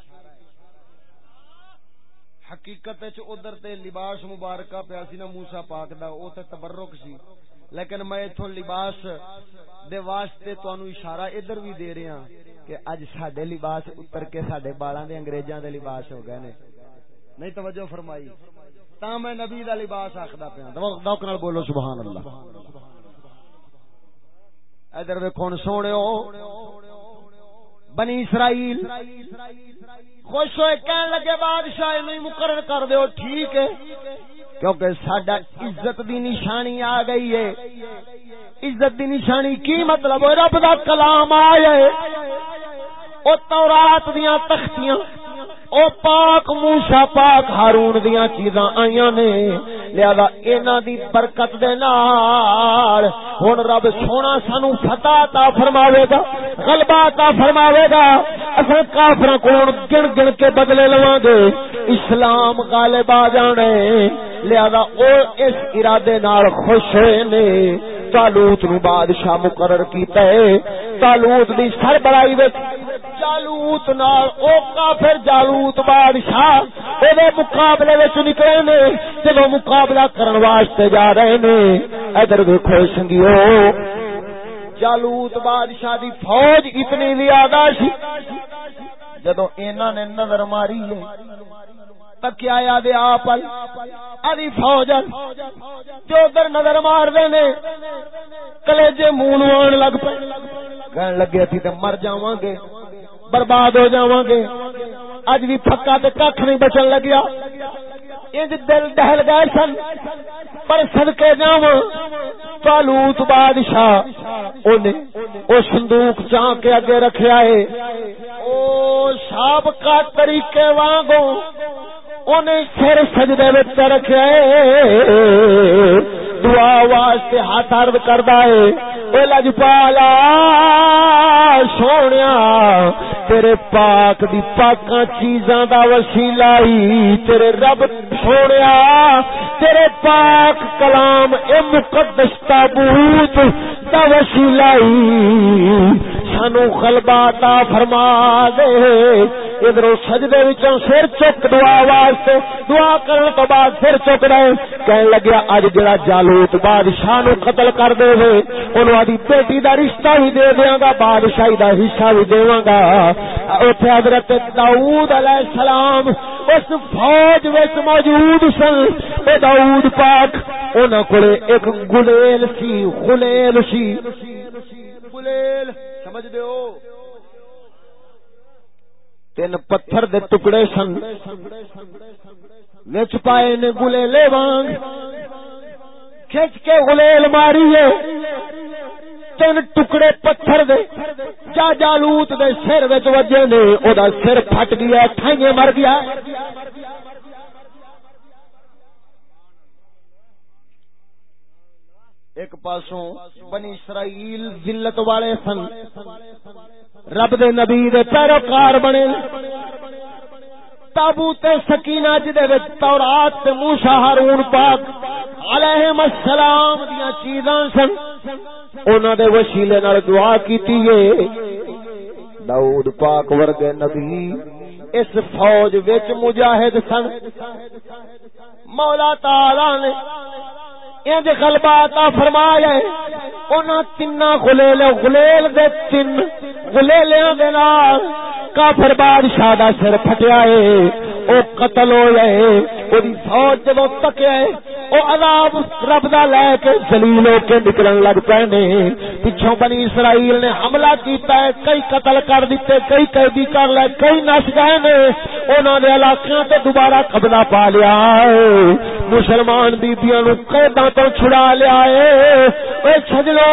حقیقت ادھر تے لباس مبارکہ پیا سی نا موسا پاک دا او تے تبرک سی۔ لیکن میں اتو لباس دے واسطے تانوں اشارہ ادھر بھی دے رہا کہ اج ساڈے لباس اتر کے ساڈے بالاں دے انگریزاں دے لباس ہو گئے نے۔ نہیں توجہ فرمائی۔ تا میں نبی دا لباس آکھدا پیا۔ نال بولو سبحان اللہ۔ ادھر ویکھو سونےو بنی اسرائیل۔ خوش ہوئے، کہنے لگے، بادشاہ نہیں مقرر کر دیو ٹھیک ہے۔ کیونکہ سڈا عزت دی نشانی آ گئی ہے۔ عزت دی نشانی کی مطلب؟ رب دا کلام آیا ہے۔ او تورات دیاں تختیاں۔ او پاک موسا پاک ہارون دیا چیزاں آئی نے۔ لہذا اینا دی برکت دے نال ہن رب سونا سانو فتح تا فرماوے گا، غلبہ تا فرماوے گا۔ اساں کافراں کول گن گن کے بدلے لواں گے۔ اسلام غالب آ جانے۔ لہذا او اس ارادے نال خوش نے۔ تالوت نو بادشاہ مقرر کیتا ہے۔ تالوت دی سربراہی وچ جالوت نال، او کافر جالوت بادشاہ او دے مقابلے وچ نکلے نے، جدوں مقابلہ کرن واسطے جا رہے نے۔ ادھر ویکھو سنگیو، جالوت بادشاہ دی فوج اتنی زیادہ سی، جدوں انہاں نے نظر ماری ہے۔ تکیا آیا دے آپ ادی فوج جو ادھر نظر مار دے نے کلیجے منہ آن لگ پے کہن لگے ابھی تو مر جاواں گے، برباد ہو جاواں گے۔ اج بھی پھکا تے کھ نہیں بچن لگیا۔ انج دل دہل گئے سن، پر صدقے جاواں۔ طالوت بادشاہ، اونے او صندوق چاں کے اگے رکھیا ہے او سابقہ طریقے وانگو انہیں سر سجدے وچ رکھیا ہے۔ دعا واسطے ہاتھ عرض کردا ہے۔ اے لجپالا، سونیا، تیرے پاک دی پاکاں چیزاں دا وسیلہ ہی تیرے رب سونیا، تیرے پاک کلام اے مقدس تابوت دا وسیلہ ہی سانو غلبہ عطا فرما دے۔ ادھر سجدے وچوں سر چک دعا واسطے۔ دعا کرن تو بعد سر چک رہے کہن لگیا اج جڑا جالوت بادشاہ نو قتل کر دے وے اونوں ادی بیٹی دا رشتہ ہی دے دیاں گا، بادشاہی دا حصہ بھی دیواں گا۔ اوتھے حضرت داؤد علیہ السلام اس فوج وچ موجود سن۔ اے داؤد پاک، انہاں کولے ایک گلیل سی، خلیل سی۔ گلیل سمجھ دیو تین پتھر دے ٹکڑے سن۔ وچ پائے نے گلے لے وانگ۔ کھچ کے گلیل ماری ہے۔ تین ٹکڑے پتھر دے۔ جا جالوت دے سر وچ وجے نے۔ او دا سر پھٹ گیا ٹھائیں مر گیا۔ ایک پاسوں بنی اسرائیل ذلت والے سن۔ رب دے نبی دے پیروکار بنے۔ تابوت سکینہ جدے وچ تورات تے موسی ہارون پاک علیہم السلام دیاں چیزاں سن، انہاں دے وسیلے نال دعا کیتی ہے داؤد پاک ورگے نبی اس فوج وچ مجاہد سن۔ مولا تعالی نے انج غلبہ عطا فرمایا ہے انہاں تینا غلیل غلیل دے تین غلیلیاں دے نال کافر بادشاہ دا سر پھٹیا ہے، او قتل ہو گئے او دی فوج جدوں تکیا ہے، او عذاب رب دا لے کے ذلیل ہو کے نکلن لگ پے نے۔ پیچھے بنی اسرائیل نے حملہ کیتا ہے، کئی قتل کر دیتے، کئی قیدی کر لے، کئی نس گئے نے۔ انہاں دے علاقیاں تے دوبارہ قبضہ پا لیا ہے۔ مسلمان بیبیاں نو قیداں تو چھڑا لیا ہے اے چھجلو۔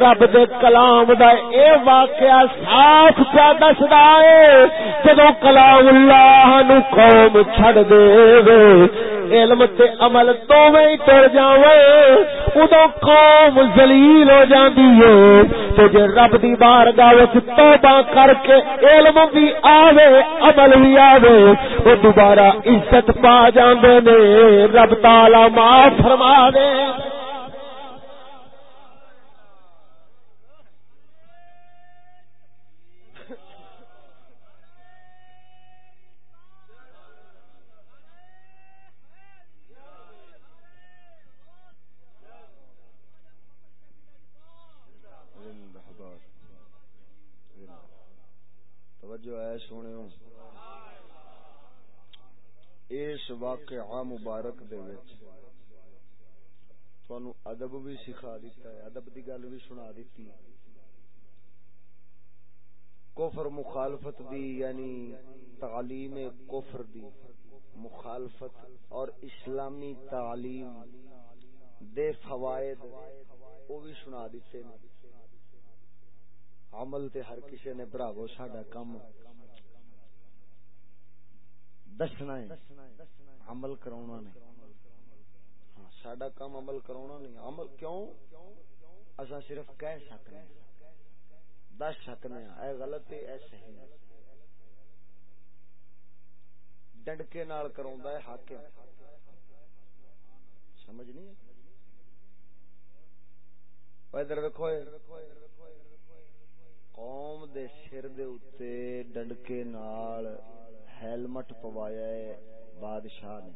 رب دے کلام دا اے واقعہ صاف پیا دسدا اے، جدوں کلام اللہ نو قوم چھڑ دے وے، علم تے عمل دوویں ہی ٹر جاویں اودوں قوم ذلیل ہو جاندی ہے تے جے رب دی بارگاہ وچ توبہ کر کے علم بھی آوے، عمل بھی آوے او دوبارہ عزت پا جاندے نے۔ رب تعالی معاف فرما دے اس واقعہ مبارک دے وچ۔ تانوں ادب بھی سکھا دیتا ہے، ادب دی گل بھی سنا دیتی کفر مخالفت دی یعنی تعلیم کفر دی۔ مخالفت اور اسلامی تعلیم دے فوائد وہ بھی سنا دیتے ہیں۔ عمل تے ہر کسی نے براو ساڈا کم دسنا ہے عمل کراونا نہیں ہاں ساڈا کام عمل کراونا نہیں عمل کیوں اسا صرف کہہ سکنے ہیں دس سکنے ہیں اے غلط ہے اے صحیح ہے ڈنڈکے نال کراوندا ہے حاکم سمجھ نہیں ادھر ویکھو قوم دے سر دے اوتے ڈنڈکے نال ہیلمٹ پوایا ہے بادشاہ نے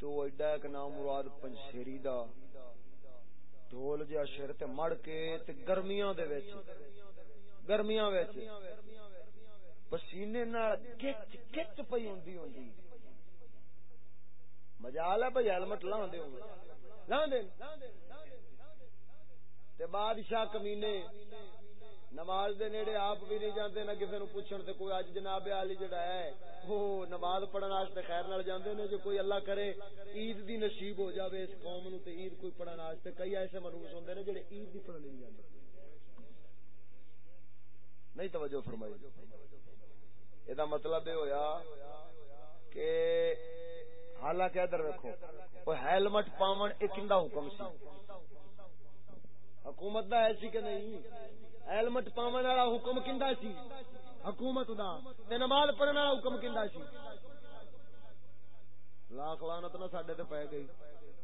تو ایڈا ایک نام مراد پنشیری دا ڈھول جا شر تے مڑ کے تے گرمیاں دے وچ گرمیاں وچ پسینے نال گچ گچ پئی ہوندی ہوندی مجال ہے بھئی ہیلمٹ لاون دے لاون دے تے بادشاہ کمینے نماز دے نیڑے آپ بھی نہیں جاندے، نہ کسی نو پوچھن تے کوئی اج جناب علی جڑا ہے۔ وہ نماز پڑھن واسطے خیر نال جاندے نے، جو کوئی اللہ کرے، عید دی نصیب ہو جاوے اس قوم نو تے عید کوئی پڑھن واسطے۔ کئی ایسے منوس ہوندے نے جڑے عید دی پڑھن نہیں جاندے۔ نہیں توجہ فرمائی۔ اے دا مطلب اے ہویا کہ حالانکہ ادھر ویکھو او ہیلمٹ پاون اے کیندا حکم سی۔ حکومت دا ایسی کہ نہیں؟ ہیلمٹ پاون والا حکم کندا سی؟ حکومت دا، تے نماز پڑھن والا حکم کندا سی؟ لاکھ لعنت نہ ساڈے تے پے گئی۔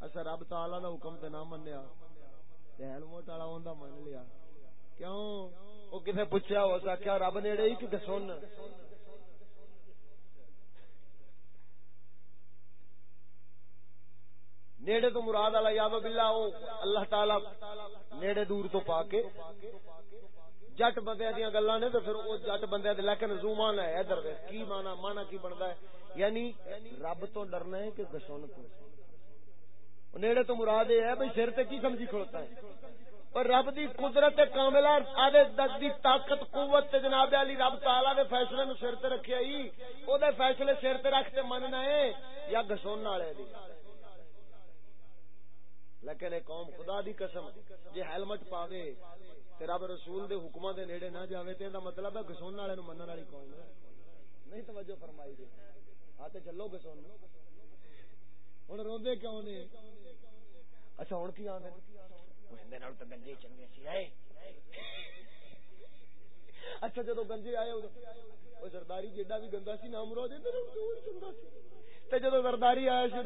اسا رب تعالی دا حکم تے نہ منیا تے ہیلمٹ والا ہوندا من لیا۔ کیوں؟ او کسے پوچھیا ہو سکیا رب نیڑے ہی کہ سن نیڑے تو مراد والا یاد باللہ او اللہ تعالی نیڑے دور تو پا کے جٹ بندے دیا گلا نے تو پھر وہ جٹ بندے لیکن زومان ہے، ادھر کی مانا مانا کی بنتا ہے؟ یعنی رب تو ڈرنا ہے کہ گسن تو۔ نیڑے تو مراد یہ ہے بھائی سر تے کی سمجھی کھڑتا ہے؟ اور رب دی قدرت کاملہ آدھے دی طاقت، قوت تے جناب علی رب تعالی دے فیصلے نو سر تے رکھیا ہی او دے فیصلے سر تے رکھ تے مننا ہے یا گسون والے دی۔ لیکن ایک قوم خدا دی قسم، جے ہیلمٹ پاوے تے رب رسول دے حکماں دے نیڑے نہ جاوے، تے دا مطلب ہے گسون والے نو منن والی قوم نہیں توجہ فرمائی دے ہاں تے چلو گسون ہن روندے کیوں نے؟ اچھا ہن کی آندے اوندے نال تے گنجے چنگے سی اچھا، آئے اچھا جدو گنجے آئے او سرداری جیڈا بھی گندا سی، نام رو مراد ادھر چنگا سی۔ تے جدو سرداری آیا سی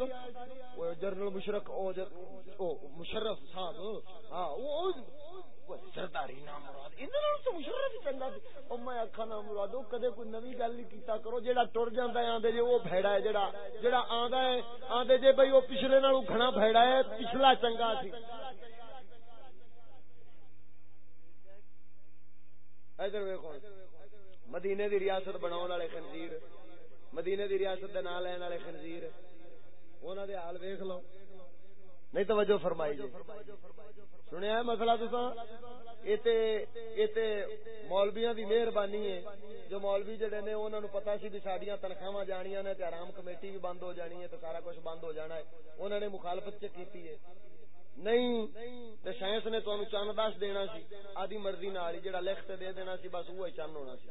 او جنرل مشرف او مشرف صاحب ہاں او جی، نام مراد تو مشرف چنگا سی۔ او میں نام کدے کوئی گل نہیں کیتا، کرو جیڑا ٹر جاندا ہے، آندے جے، او ہے، جیڑا جیڑا آندا ہے، آندے جے بھئی او پچھلے نالوں گھنا بھیڑا ہے، پچھلا چنگا سی۔ ادھر ویکھو، مدینے دی ریاست بناؤ والے خنزیر۔ مدینے دی ریاست دے نام لین والے خنزیر انہوں دے حال ویخ لو۔ نہیں توجہ فرمائی جی۔ سنیا ہے مسئلہ تسا مولویاں دی مہربانی ہے۔ جو مولوی جڑے نے انہوں نے پتا سی بھی ساڈیاں تنخواہ جانیاں نے تے آرام کمیٹی بھی بند ہو جانی ہے تو سارا کچھ بند ہو جانا ہے۔ انہوں نے مخالفت چ کیتی ہے؟ نہیں، تے سائنس نے تانوں چند دس دینا سی۔ آدھی مرضی نال جڑا لکھ تے دے دینا سی، بس وہی چند ہونا سی۔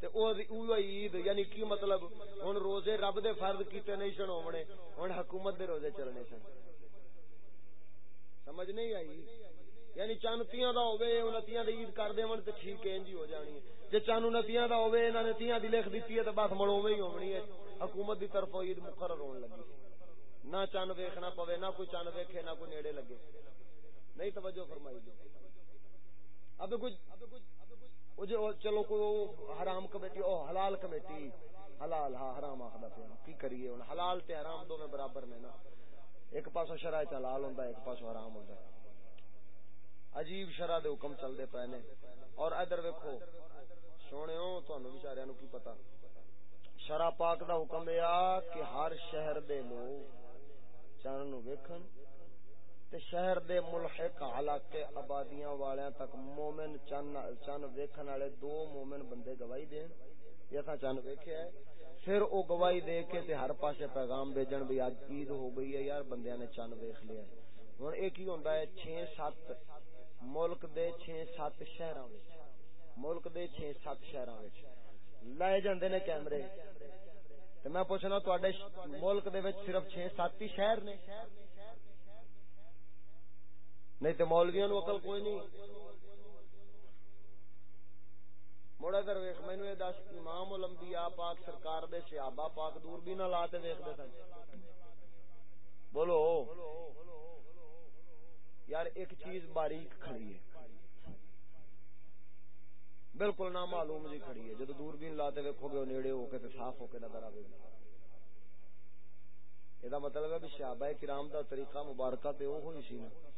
تے او عید یعنی کی مطلب؟ ہن روزے رب دے فرض کیتے نہیں سن ہونے ہن حکومت دے روزے چلنے سن سمجھ نہیں آئی؟ یعنی چند تیاں دا ہوے انتیاں دی عید کر دیون تے ٹھیک ہے جی ہو جانی ہے۔ جے چند انتیاں دا ہوے انہاں نے تیاں دی لکھ دتی ہے تے بس مڑو ہی ہونی ہے۔ حکومت دی طرف عید مقرر ہون لگی۔ نہ چند ویکھنا پوے، نہ کوئی چند ویکھے، نہ کوئی نیڑے لگے۔ نہیں توجہ فرمائی جی۔ اب کچھ چلو کوئی حرام کمیٹی او حلال کمیٹی۔ حلال ہاں حرام آخدا پیا کی کریے؟ ہن حلال تے حرام دو میں برابر نے نا۔ ایک پاسو شرع حلال ہوندا ہے ایک پاسو حرام ہوندا۔ ہے عجیب شرع دے حکم چلدے پے نے۔ اور ادھر ویکھو سونےو تانوں بیچاریاں نو کی پتہ؟ شرع پاک دا حکم ہے کہ ہر شہر دے لوگ چن نو ویکھن۔ تے شہر دے ملحق علاقے آبادیاں والیاں تک مومن چن چن ویکھن والے دو مومن بندے گواہی دین۔ یا تھا چن ویکھیا ہے۔ پھر او گواہی دے کے تے ہر پاسے پیغام بھیجن بھی اج عید ہو گئی ہے، یار بندیاں نے چن ویکھ لیا ہے۔ ہن اے کی ہوندا ہے 6 7 ملک دے 6 7 شہراں وچ۔ ملک دے 6 7 شہراں وچ۔ لائے جاندے نے کیمرے۔ تے میں پوچھنا تواڈے ملک دے وچ صرف چھ سات ہی شہر نے؟ نہیں تو مولویا نو اقل کوئی نہیں۔ مڑا در ویخ مینو یہ دس، امام الانبیاء پاک سرکار دے صحابہ پاک دور بھی نہ لا تے ویکھدے سن۔ بولو۔ یار ایک چیز باریک کھڑی ہے۔ بالکل نہ معلوم جی کھڑی ہے۔ جدو دوربین لاتے ویکو گے، نیڑے ہو کے صاف ہو کے نظر آئے گا یہ مطلب ہے بھی شہابہ کرام دا طریقہ مبارکہ تے وہ ہوئی سی نا۔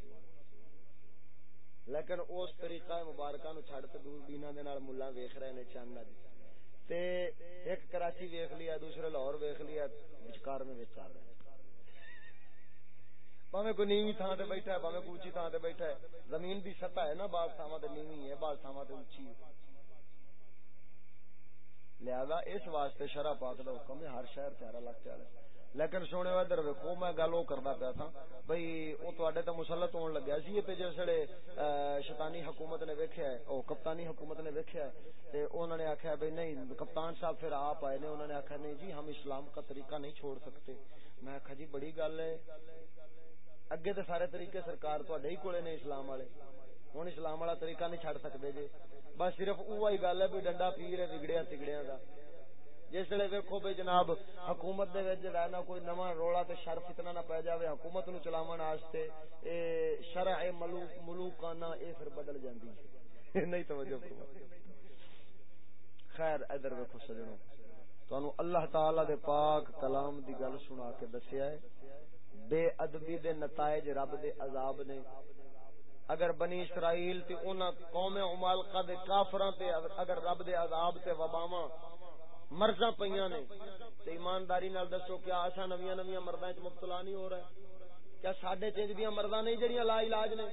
لیکن اس طریقہ مبارکہ نو چھڑ تے دور دوربیناں دے نال ملہ ویکھ رہے نے چند دی تے ایک کراچی ویکھ لیا، دوسرے لاہور ویکھ لیا، وچکار میں وچ آ گئے پاوے کوئی نیوی تھان تے بیٹھا ہے پاوے کوئی اونچی تھان تے بیٹھا ہے۔ زمین دی سطح ہے نا، بعض تھاواں تے نیوی ہے، بعض تھاواں تے اونچی ہے۔ لہذا اس واسطے شرع پاک دا حکم ہے، ہر شہر پیارا لگ چاہے لیکن سونے ادھر ویکو میں گل وہ کرتا پیا تھا بھائی وہ تے تو مسلط ہون لگیا سی تے جسے شیطانی حکومت نے ویکھیا ہے، او کپتانی حکومت نے ویکھیا ہے۔ تے انہوں نے آخیا بھائی نہیں، کپتان صاحب پھر آپ آئے نے انہوں نے آخیا نہیں جی ہم اسلام کا طریقہ نہیں چھوڑ سکتے۔ میں آخا جی بڑی گل ہے۔ اگے تے سارے طریقے سرکار تے ہی کولے نے اسلام والے۔ ہوں اسلام والا طریقہ نہیں چڑ سکتے جی بس صرف اوہی گل ہے بھی ڈنڈا پیر ہے بگڑیا تگڑیا کا جس ویلے ویکو بھائی جناب، حکومت دے وچ جڑا نا، کوئی نواں رولا تے شر فتنہ نہ پے جاوے، حکومت نو چلاون واسطے اے شرع ملوک، ملوکانہ اے پھر بدل جاندی ہے۔ نہیں توجہ فرما خیر، ادھر ویکھو سجنوں۔ تانوں اللہ تعالی دے پاک کلام دی گل سنا کے دسیا ہے، بے ادبی دے نتائج رب دے عذاب نے۔ اگر بنی اسرائیل تے انہاں قوم عمالقہ دے کافراں تے اگر رب دے عذاب تے وباواں مرزا پیاں نے। تے ایمانداری نال دسو کیا اساں نویاں نویاں مرضاں وچ مبتلا نہیں ہو رہا کیا ساڈے چنج دیاں مرضاں نہیں جڑیاں لا علاج نے؟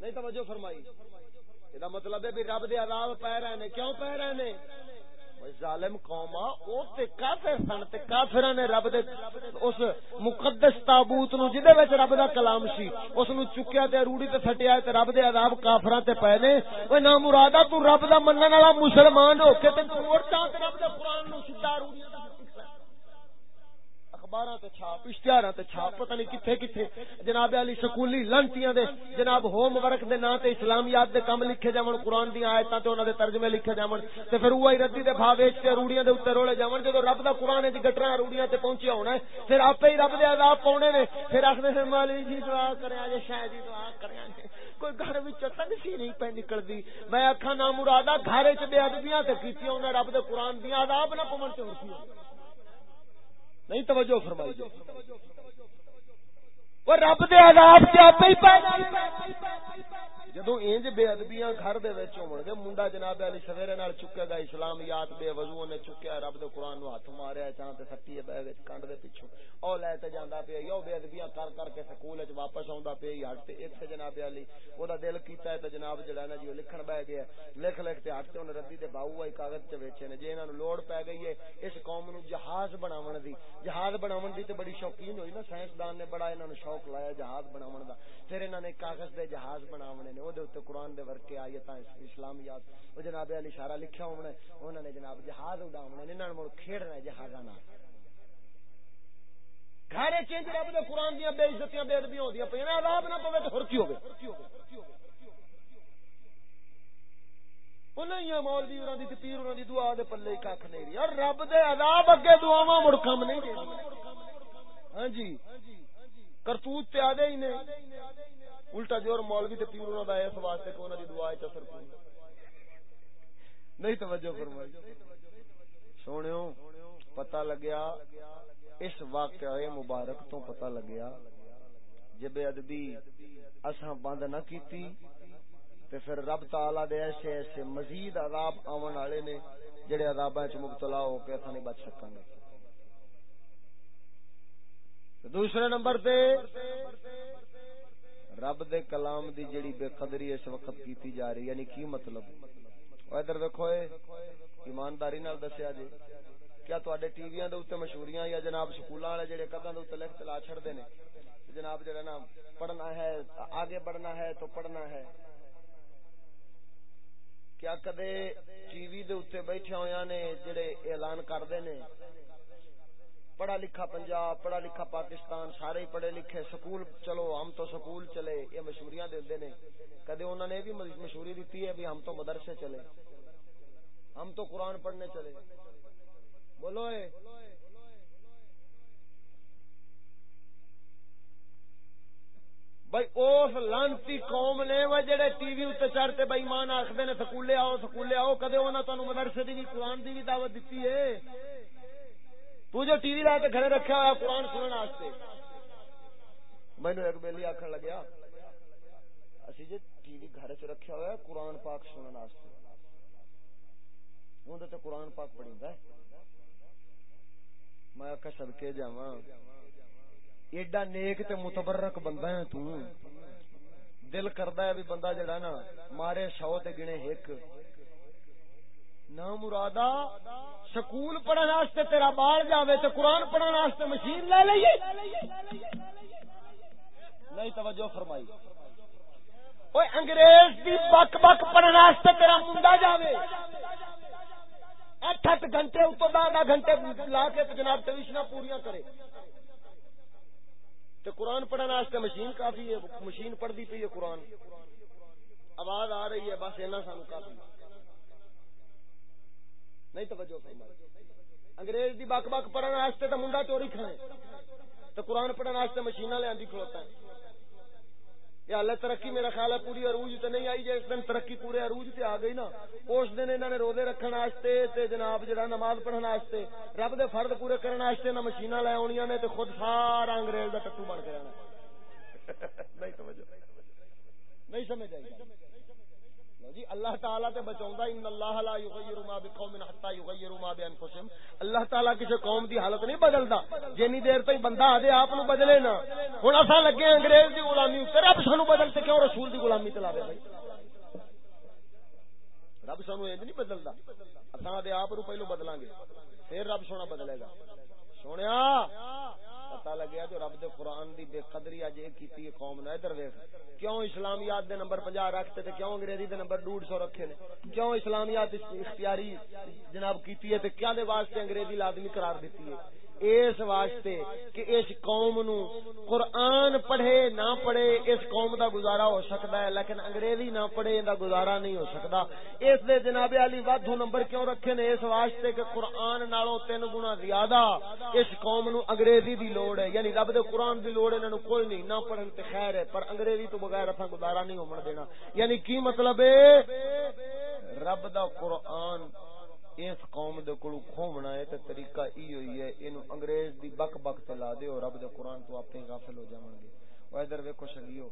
نہیں توجہ فرمائی۔ یہ مطلب ہے بھی رب دے عذاب پے رہے نے۔ کیوں پے رہے نے؟ ظالم قوما او تے کافر سن تے کافراں نے رب دے اس مقدس تابوت نو جدے وچ رب دا کلام سی، اس نو چکیا تے روڑی تے سٹیا تے رب دے عذاب کافراں تے پئے نے۔ او نا مرادا تو رب دا منن والا مسلمان ہو کے تے چھوڑ چا تے رب دے قران نو سیدھا روڑی اخباراں تے چھاپ، اشتہاراں تے چھاپ، پتہ نہیں کتھے کتھے۔ جناب علی سکولی لنٹیاں دے، جناب ہوم ورک دے نام تے اسلامیات دے کم لکھے جاون قران دی ایتاں تے انہاں دے ترجمے لکھے جاون۔ تے پھر اوہی ردی دے بھاوے تے روڑیاں دے اوتے رولے جاون، جدوں رب دا قران وچ گٹراں روڑیاں تے پہنچیا ہونا ہے، پھر آپے ہی رب دے عذاب پاونے نے۔ پھر اکھدے نے، مالی جی دعا کریا جے شاید جی دعا کریا کوئی گھر وچ تنگ سی نہیں پے نکلدی۔ میں اکھاں نا مرادا گھر وچ بے ادبیاں تے کیتیاں، انہاں رب دے قران دی عذاب نہ پون تے ہو نہیں توجہ فرمائی وہ رب دے عذاب سے ہی جدو انج بے ادبیاں گھر دے وچ ہون گے منڈا جناب علی سویرے نال چکے گا اسلامیات بے وضو نے چکیا رب دے قران نو ہاتھ ماریا چاں تے سٹی بے وچ کنڈ دے پیچھے او لے تے جاندا پیا یو بے ادبیاں کر کر کے سکول وچ واپس آوندا پیا ہٹ تے ایک جناب علی او دا دل کیتا ہے تے جناب جڑا نا جی لکھن بیٹھ گیا لکھ لکھ تے ہٹ تے انہاں ردی دے باو ائی کاغذ تے ویچے نے جے انہاں نو لوڑ پے گئی ہے اس قوم نو جہاز بناون دی جہاز بناون دی تے بڑی شوقین ہوئی نا سائنس دان نے بڑا انہاں نو شوق لایا جہاز بناون دا پھر انہاں نے کاغذ دے جہاز بناونے نے او دے قرآن دے ورکے آیتاں اسلامیات۔ او جناب علی اشارہ لکھیا ہونا انہاں نے جناب جہاز اڈاونے نے، انہاں نے مڑ کھیڈنا جہازاں نال۔ گھر چینج رب دے قرآن دیاں بے عزتیاں، بے ادبیاں ہوندیاں پیاں عذاب نہ پوے تے ہر کی ہوے انہیں مولوی، انہاں دی پیر، انہاں دی دعا دے پلے ککھ نہیں۔ رہی اور رب دے عذاب اگے دعاواں مڑ کم نہیں۔ دے ہاں جی کرتوت تے آدے ہی نے۔ الٹا جور مولوی تے پیر انہاں دا اس واسطے کہ انہاں دی دعا وچ اثر کوئی نہیں توجہ فرمائی سونےو پتہ لگیا اس واقعے مبارک تو پتہ لگیا جب ادبی اساں بند نہ کیتی تے پھر رب تعالی دے ایسے ایسے مزید عذاب آون والے نے جڑے عذاباں وچ مبتلا ہو کے اساں نہیں بچ سکاں گے دوسرے نمبر تے رب دے کلام دی جڑی بے قدری اس وقت کیتی جا رہی یعنی کی مطلب؟ او ادھر ویکھو ایمانداری نال دسیا جی کیا تواڈے ٹی ویاں دے اوتے مشہوریاں یا جناب سکولاں والے جڑے کداں دے اوتے لکھ تلا چھڑ دے نے؟ جناب جڑا نا پڑھنا ہے، آگے بڑھنا ہے تو پڑھنا ہے۔ کیا کدے ٹی وی دے اوتے بیٹھے ہویاں نے جڑے اعلان کردے نے؟ پڑھا لکھا پنجاب، پڑھا لکھا پاکستان، سارے پڑھے لکھے، سکول چلو، ہم تو سکول چلے، یہ مشہوریاں دے نے۔ کدے انہوں نے بھی مشہوری دیتی ہے بھی ہم تو مدرسے چلے۔ ہم تو قرآن پڑھنے چلے۔ بولو اے۔ بھائی اس لانتی قوم نے وہ جڑے ٹی وی اتنے چڑھتے بھائی مان آخر نے، سکولے آؤ سکولے آؤ، کدے انہوں نے مدرسے کی بھی، قرآن کی بھی دعوت دیتی ہے؟ تو جو ٹی وی لا کے گھر رکھا ہوا قرآن سننے مینو ایک بیلی آخر لگیا، اسی جی ٹی وی گھر چ رکھا ہوا قرآن پاک سننے واسطے۔ ہوں تو قرآن پاک پڑھی میں آخا سدکے جا ایڈا نیک تے متبرک بندہ ہے تو۔ دل کردا ہے بھی بندہ جڑا نا، مارے سو تے گنے ایک۔ نہ مرادا، سکول پڑھنے واسطے تیرا بال جاوے تے قرآن پڑھنے واسطے مشین لے لئیے۔ نہیں توجہ فرمائی۔ اوے انگریز دی بک بک پڑھنے واسطے تیرا منڈا جاوے۔ اٹھ اٹھ گھنٹے اتو دہ گھنٹے لا کے جناب ٹویشن پوریا کرے۔ تو قرآن پڑھنے واسطے مشین کافی ہے، مشین پڑھتی پی ہے قرآن۔ آواز آ رہی ہے، بس اینا سانو کافی۔ ہے نہیں توجہ فرمائی۔ انگریز دی بک بک پڑھن واسطے تے منڈا چوری کھائے تے قرآن پڑھن واسطے مشیناں لے کھلوتا ہے۔ یہ حالے ترقی میرا خیال ہے پوری عروج تے نہیں آئی جس دن ترقی پورے عروج تے آ گئی نا۔ اس دن انہاں نے روزے رکھن واسطے تے جناب جڑا نماز پڑھن واسطے رب دے فرض پورے کرن واسطے نہ مشیناں لے اونیاں نے تے خود سارا انگریز دا ٹٹو بن کے رہنا۔ نہیں سمجھ نہیں سمجھ آئی۔ جی اللہ تعالیٰ تے بچاوندا ان اللہ لا یغیر ما بقوم حتى یغیروا ما بانفسهم اللہ تعالیٰ کسی قوم دی حالت نہیں بدلدا۔ جنی دیر تک بندہ آدے آپ نو بدلے نا۔ ہن اساں لگے انگریز دی غلامی تے رب سانو بدل تے کیوں رسول دی غلامی تے لاوے بھائی؟ رب سانو ایں نہیں بدلدا۔ اساں دے آپ نو پہلو بدلاں گے، پھر رب سونا بدلے گا۔ سونیا! پتا لگیا جو رب دے قرآن دی بے قدری اج ایک کیتی ہے، قوم نے ادھر ویکھ۔ کیوں اسلامیات دے نمبر 50 رکھتے تے کیوں انگریزی دے نمبر 150 رکھے نے؟ کیوں اسلامیات اختیاری جناب کیتی ہے تے کیا دے واسطے انگریزی لازمی قرار دیتی ہے؟ اس واسطے کہ اس قوم نو قرآن پڑھے، نہ پڑھے، اس قوم دا گزارا ہو سکتا ہے، لیکن انگریزی نہ پڑھے دا گزارا نہیں ہو سکتا۔ اس دے جناب علی وادھو نمبر کیوں رکھے نے؟ اس واسطے کہ قرآن نالوں تین گنا زیادہ اس قوم نو انگریزی دی لوڑ ہے۔ یعنی رب دے قرآن دی لوڑ انہاں نو کوئی نہیں، نہ پڑھن تے خیر ہے، پر انگریزی تو بغیر اساں گزارا نہیں ہومن دینا۔ یعنی کی مطلب ہے؟ رب دا قرآن اس قوم دے کولو کھومنا ہے تے طریقہ ای ہوئی ہے، اینو انگریز دی بک بک تے لا دے رب دے قرآن تو اپنے غافل ہو جاون گے۔ او ادھر ویکھو شگیو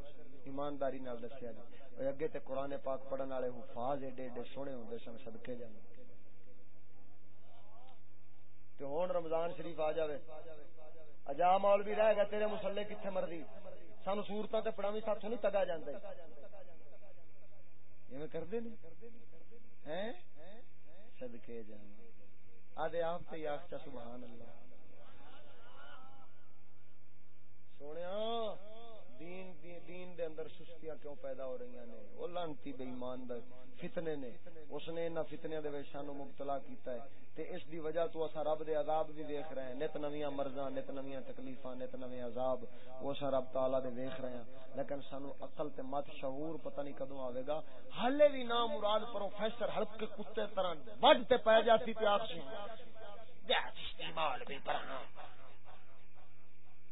ایمانداری نال دسیا جی۔ او اگے تے قرآن پاک پڑھن والے حفاظ ایڈے ایڈے سونے ہوندے سن، صدقے جانے تے ہن رمضان شریف آ جاوے۔ اجا مولوی رہ گیا تیرے مسلے کتنے مرضی؟ سانو سورتاں تے پڑھاوی ساتھوں نہیں تگا جاندا ایویں کردے نہیں؟ ہیں؟ صدقے جاواں آدے آپ تے آخ سبحان اللہ۔ سونے دین دین دے اندر سستیاں کیوں پیدا ہو رہی نے او لانتی بے ایمان دا فتنے نے۔ اس نے انہاں فتنیاں دے وچ شانو مبتلا کیتا ہے۔ تے اس دی وجہ تو اسا رب دے عذاب بھی دیکھ رہے ہیں۔ نت نویاں مرزاں نت نویاں تکلیفاں، نت نویں عذاب او اسا رب تعالی دے دیکھ رہے ہیں۔ لیکن سانو عقل تے مت شعور پتہ نہیں کدوں آوے گا۔ حالے بھی نا مراد پروفیسر ہلکے کتے طرح بڑھ تے پے جاتی تے آکھ استعمال بھی پڑھنا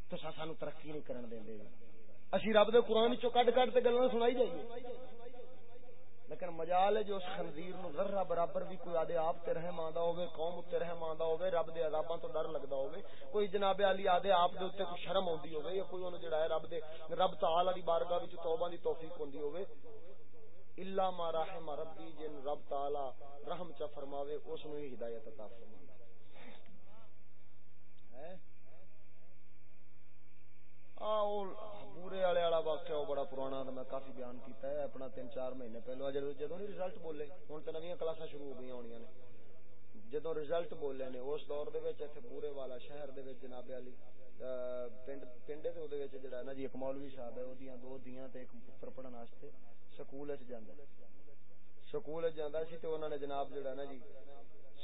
تو سانو ترقی نہیں کرن دے۔ اسی رب دے قرآن چو کڈ کڈ تے گلاں سنائی جائیے۔ لیکن مجال ہے جو اس خنزیر نو ذرہ برابر بھی کوئی آدے آپ تے رحم آندا ہوے قوم تے رحم آندا ہوے رب دے عذاباں تو ڈر لگدا ہوے کوئی جناب علی آدے آپ دے اوتے کوئی شرم ہوندی ہوے یا کوئی اونوں جڑا ہے رب دے، رب تعالی دی بارگاہ وچ توبہ دی توفیق ہوندی ہوے الا ما رحم ربی، جن رب تعالی رحم چا فرماوے، اس نو ہی ہدایت عطا فرماندا ہے؟ پورے والے والا واقعہ وہ بڑا پرانا میں کافی بیان کیتا ہے، اپنا تین چار مہینے پہلو۔ جدو جدو نہیں رزلٹ بولے ہوں تو نویاں کلاساں شروع ہو گئی ہونی نے۔ جدو رزلٹ بولے نے، اس دور دے وچ ایتھے پورے والا شہر دے وچ جناب علی پنڈ پنڈے تے اودے وچ جڑا نا جی ایک مولوی صاحب ہے اودیاں دو دیاں تے ایک پتر پڑھن واسطے سکول وچ جاندا سکول وچ جاندا سی تے انہاں نے جناب جڑا نا جی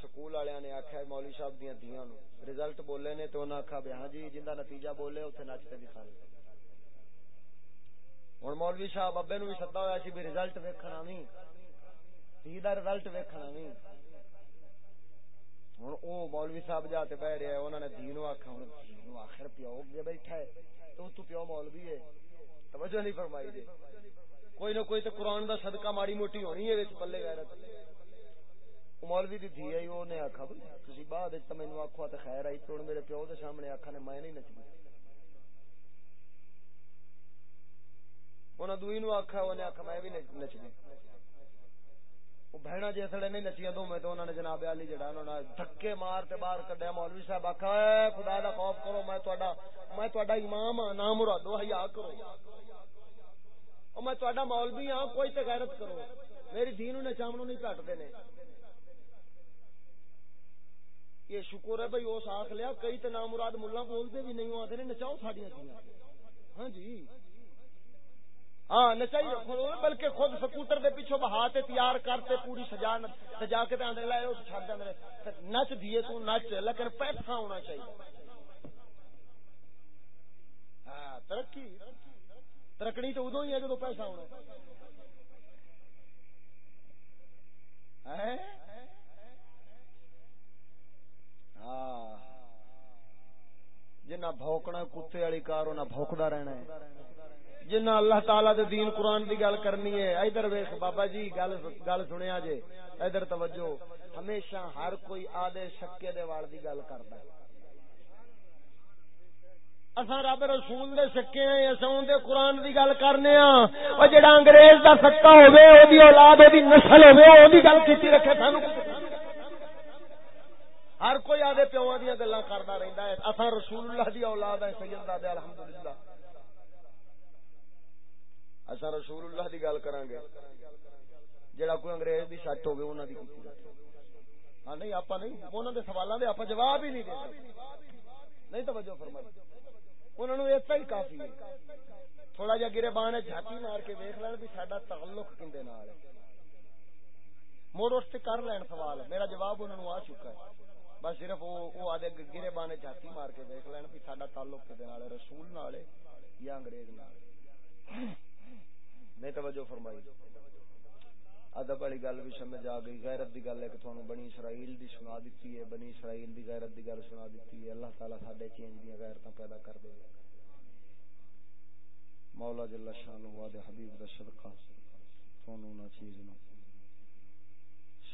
سکول والے نے آخیا مولوی صاحب دیا دیا نو رزلٹ بولے نے تو انہیں آخا بھی ہاں جی جن کا نتیجہ بولے اتنے نچتے بھی کھانے ہوں مولوی صاحب ابے نو بھی سدا ہوا سی بھی رزلٹ ویکنا نہیں دھی کا رزلٹ ویکنا نہیں ہوں وہ مولوی صاحب جا کے بہ رہے انہوں نے دھی نو آخا ہوں دھی نو آخر پیو گیا بیٹھا ہے۔ تو تو پیو مولوی ہے۔ توجہ نہیں فرمائی جی کوئی نہ کوئی تو قرآن دا صدقہ ماڑی موٹی ہونی ہے پلے غیرت۔ مولوی دی تھی آئی وہ نے آخا تھی بعد مینو آخو تو خیر آئی۔ تو میرے پیو کے سامنے آخا نے، میں نہیں نچی دوئی نو میں بھی نچ بہنا نہیں دو میں نے جناب علی جڑا نے دھکے مار تے باہر کڈیا۔ مولوی صاحب آخا خدا دا خوف کرو، میں تہاڈا میں تہاڈا امام ہاں نام مرادو حیا کرو۔ او میں تہاڈا مولوی ہاں کوئی تے غیرت کرو۔ میری دین نچامنوں نہیں کٹتے نے۔ یہ شکر ہے بھائی اس آخ لیا، کئی تو نام مراد ملا بولتے بھی نہیں آتے نے نچاؤ ساڑیاں ہاں جی۔ ہاں نچائی رکھو بلکہ خود سکوٹر دے پیچھو بہا تیار کرتے پوری سجا سجا کے آدھے لائے، اس چھڈ دے نچ دیے تو نچ، لیکن پیسہ ہونا چاہیے۔ ہاں ترقی۔ ترکڑی تو ادو ہی ہے جدو پیسہ ہونا۔ ہے ہاں۔ جنہ بھوکنا کتے والی کار انہیں بھوکدا رہنا ہے۔ جنہ اللہ تعالی دے دین قرآن دی گل کرنی ہے، ادھر ویخ بابا جی گل گل سنیا جے۔ ادھر توجہ، ہمیشہ ہر کوئی آدھے شکے دے وال دی گل کرتا ہے۔ اساں رب رسول دے سکے ہیں، اساں دے قرآن دی گل کرنے ہاں۔ او جڑا انگریز دا سکا ہوے او دی اولاد، او دی نسل ہوے او دی گل کیتی رکھے سانو ہر کوئی آدھے پیو دیا گلا کرتا رہتا ہے۔ اصا رسول اللہ دی اولاد ہے سید دادے الحمدللہ۔ اصا رسول اللہ دی گل کریں گے جڑا کوئی انگریز دی سٹ ہوگی انہوں دی ہاں نہیں آپ نہیں انہوں دے سوالوں دے آپ جواب ہی نہیں دے نہیں توجہ فرمائی۔ انہوں نے ایسا ہی کافی ہے۔ تھوڑا جا گرے بان جھاتی مار کے ویخ لین بھی سڈا تعلق کھے نال ہے۔ مڑ اس کر لین سوال میرا جواب انہوں نے آ چکا ہے۔ بس صرف وہ آدھے گرے بانے جاتی مار کے دیکھ لین بھی سڈا تعلق کتنے نال رسول نال یا انگریز نال نہیں توجہ فرمائی ادب والی گل بھی سمجھ آ گئی غیرت دی گل ہے کہ تھانوں بنی اسرائیل دی سنا دیتی ہے بنی اسرائیل دی غیرت دی گل سنا دیتی ہے اللہ تعالی ساڈے چینج دی غیرتاں پیدا کر دے مولا جل شان ہوا دے حبیب دا صدقہ تھانوں نہ چیز نہ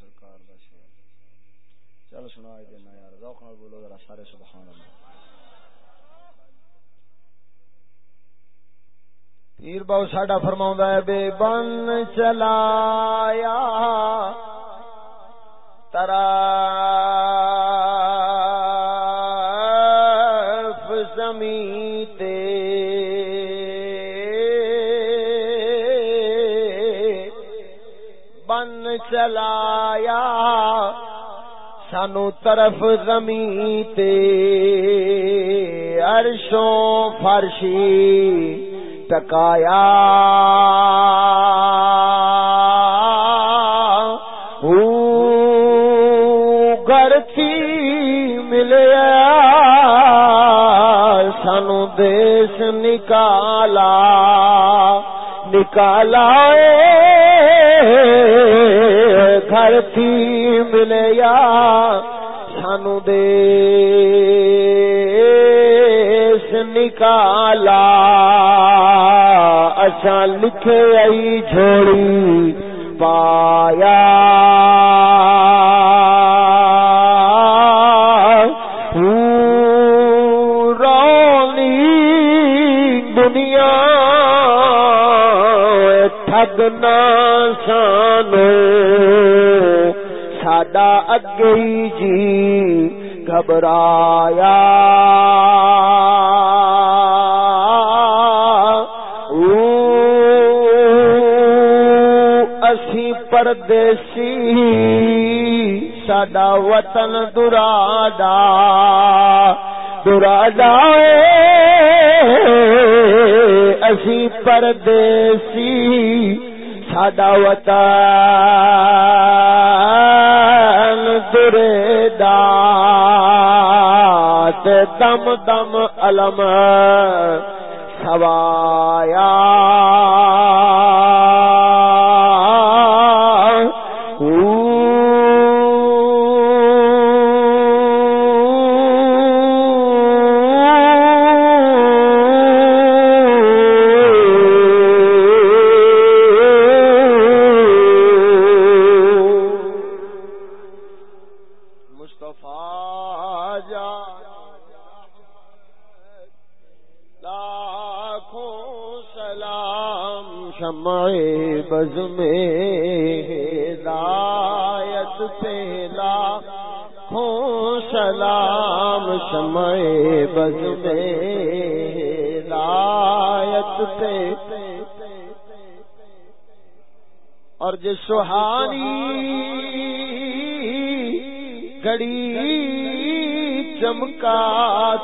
سرکار دا شعر۔ چل سنا دینا یار، ذوق نال بولو ذرا سارے سبحان اللہ۔ پیر باؤ ساڈا فرماؤں ہے، بے بن چلایا، ترا سانو طرف زمین تے عرشوں فرشی ٹکایا۔ گھر تھی ملیا سانو دیس نکالا۔ نکالا گھر تھی ملے یا سانو دے نکالا اچھا لکھے آئی جھوڑی پایا۔ ٹگنا سانو ساڈا اگے جی گھبرایا۔ اسی پردیسی ساڈا وطن دراڈا دراڈا اسی پردیسی ساڈا وطن۔ سرے دات دم دم علم سوایا سلام سمے بز میں لایت پہ۔ اور جو سہانی گھڑی چمکا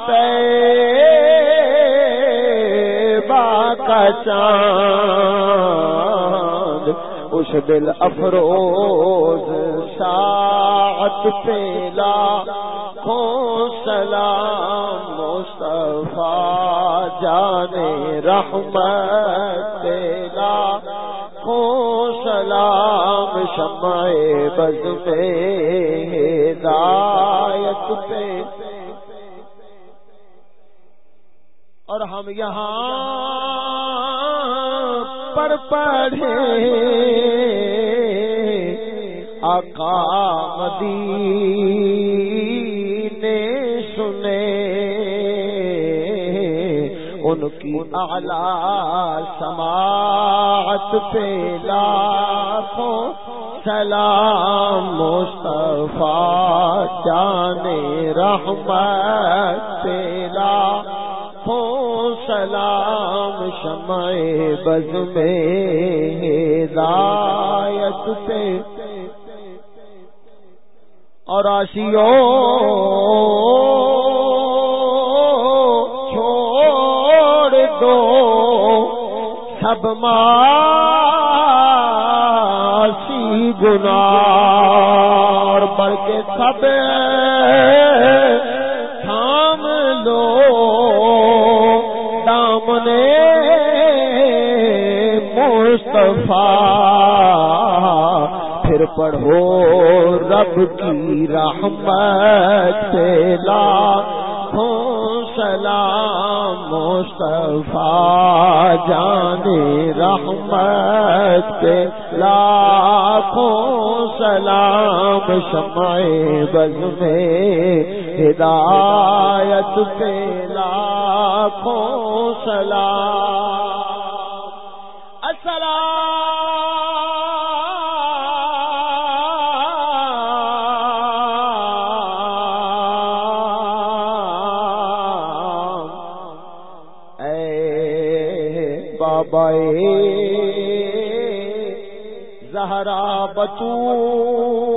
چاند، اس دل افروز سات پیلا کھو سلام مصطفیٰ جانے رحمت پیلا کھو سلام شمع بز میں ہدایت پہ۔ اور ہم یہاں پر پڑھے آقا مدینے سنے، ان کی اعلی سماعت پہ لاکھوں سلام مصطفیٰ جانے رحمت پہ لاکھوں سلام شمع بز میں ہدایت پہ اور چھوڑ دو سب ماسی گنار بلکہ سب تھام لو۔ دامنے مصطفیٰ پڑھو، رب کی رحمت سے لاکھوں سلام مصطفیٰ جان رحمت پہ لاکھوں سلام شمع بز میں ہدایت پہ لاکھوں سلام زہرا بچو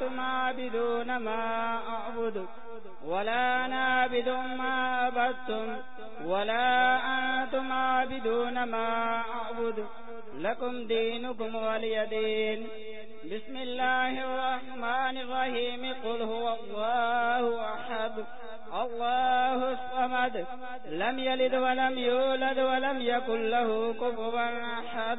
أنتم عابدون ما أعبد، ولا نابد ما أبدتم ولا أنتم عابدون ما أعبد. لكم دينكم وليدين بسم الله الرحمن الرحيم. قل هو الله أحد، الله الصمد. لم يلد ولم يولد ولم يكن له كفوا أحد.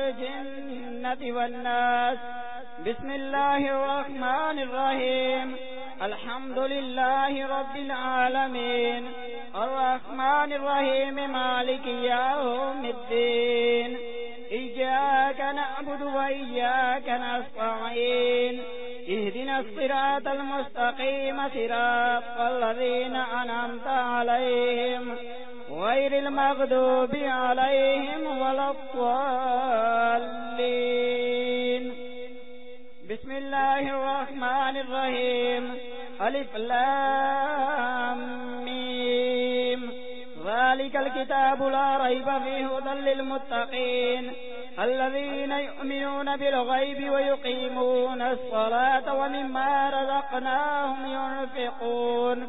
الجنة والناس. بسم الله الرحمن الرحيم. الحمد لله رب العالمين. الرحمن الرحيم، مالك يوم الدين. إياك نعبد وإياك نستعين. اهدنا الصراط المستقيم صراط الذين أنعمت عليهم. غير المغضوب عليهم ولا الطالين بسم الله الرحمن الرحيم. ألف لاميم ذلك الكتاب لا ريب فيه ذل المتقين الذين يؤمنون بالغيب ويقيمون الصلاة ومما رزقناهم ينفقون.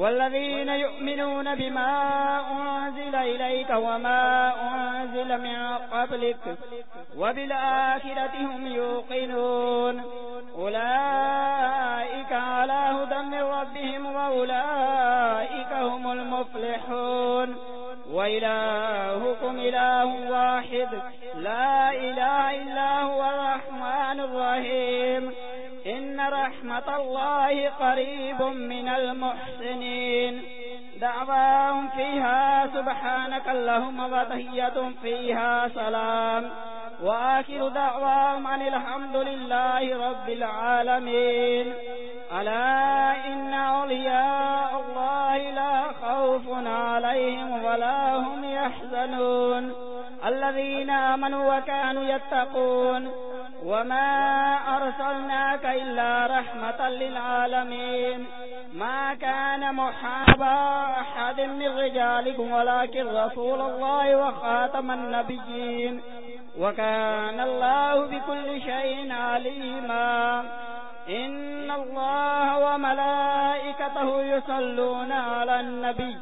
والذين يؤمنون بما أنزل إليك وما أنزل من قبلك وبالآخرة هم يوقنون. أولئك على هدى من ربهم وأولئك هم المفلحون. وإلهكم إله واحد. لا إله إلا هو الرحمن الرحيم. إن رحمة الله قريب من المحسن دعواهم فيها، سبحانك اللهم وتحيتهم فيها، سلام. وآخر دعواهم أن الحمد لله رب العالمين. ألا إن أولياء الله لا خوف عليهم ولا هم يحزنون. الذين آمنوا وكانوا يتقون. وما أرسلناك إلا رحمة للعالمين. ما كان محابا أحد من رجالكم، ولكن رسول الله وخاتم النبيين. وكان الله بكل شيء عليما. إن الله وملائكته يصلون على النبي.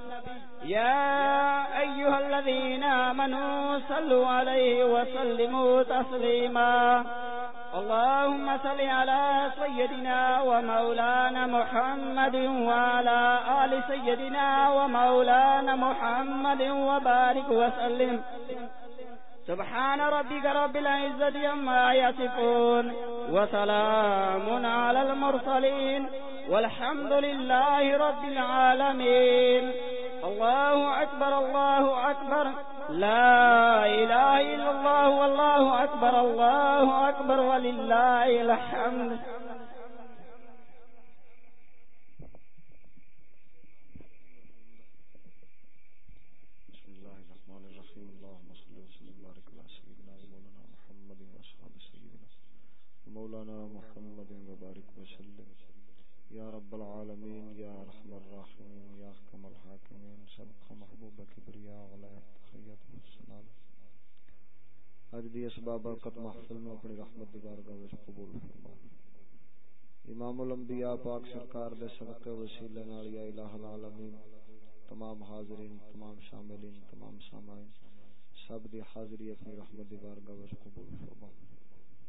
يا أيها الذين آمنوا صلوا عليه وسلموا تسليما. اللهم صل على سيدنا ومولانا محمد وعلى آل سيدنا ومولانا محمد وبارك وسلم. سبحان ربك رب العزة عما يصفون وسلام على المرسلين والحمد لله رب العالمين. الله أكبر الله أكبر. لا إله إلا الله والله أكبر، الله أكبر، ولله الحمد. مولانا محمد وبارك وسلم. یا رب العالمین یا رحم الراحمین یا حکم الحاکمین صدق محبوب کبریا علیہ تخیت والسلام اج دی اسباب برکت محفل میں اپنی رحمت دی بارگاہ وچ قبول فرما۔ امام الانبیاء پاک سرکار دے صدقے وسیلے نال یا الہ العالمین، تمام حاضرین، تمام شاملین، تمام سامعین، سب دی حاضری اپنی رحمت دی بارگاہ وچ قبول فرما۔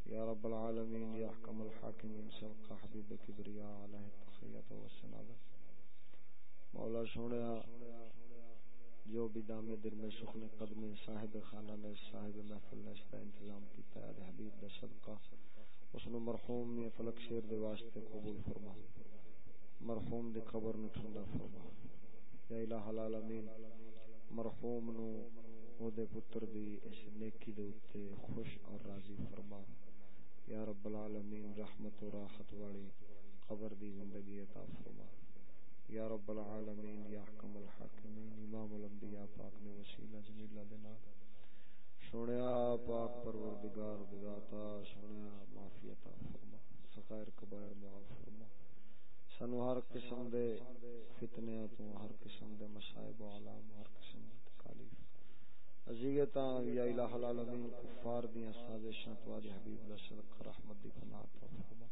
یا رب العالمین، یا حکم الحاکمین سبقہ حبیب کبریا علیہ تخییت و سنادت مولا سونیا جو بھی دامے در میں سخن قدم صاحب خانہ نے صاحب محفل نے اس کا انتظام کیتا ہے، حبیب دا صدقہ۔ اس نے مرحوم میں فلک شیر دے واسطے قبول فرما۔ مرحوم دی قبر نو ٹھنڈا فرما۔ یا الہ العالمین، مرحوم نو او دے پتر دی اس نیکی دے اوتے خوش اور راضی فرما۔ یا رب العالمین، رحمت و راحت والی قبر دی زندگی عطا فرما۔ یا رب العالمین، یا حکم الحاکمین، امام الانبیاء، پاک نے وسیلہ، جمیلہ دینا سنیا پاک پروردگار داتا، سنیا معافی عطا فرما۔ سخائر کبائر معاف فرما۔ سنو ہر قسم دے فتنے تو ہر قسم دے مصائب و علام، ہر قسم دے تکالیف۔ اذیتا یا الہ العالمین، کفار دیاں سازشاں تو اج حبیب اللہ صدق رحمت دی پناہ عطا فرما۔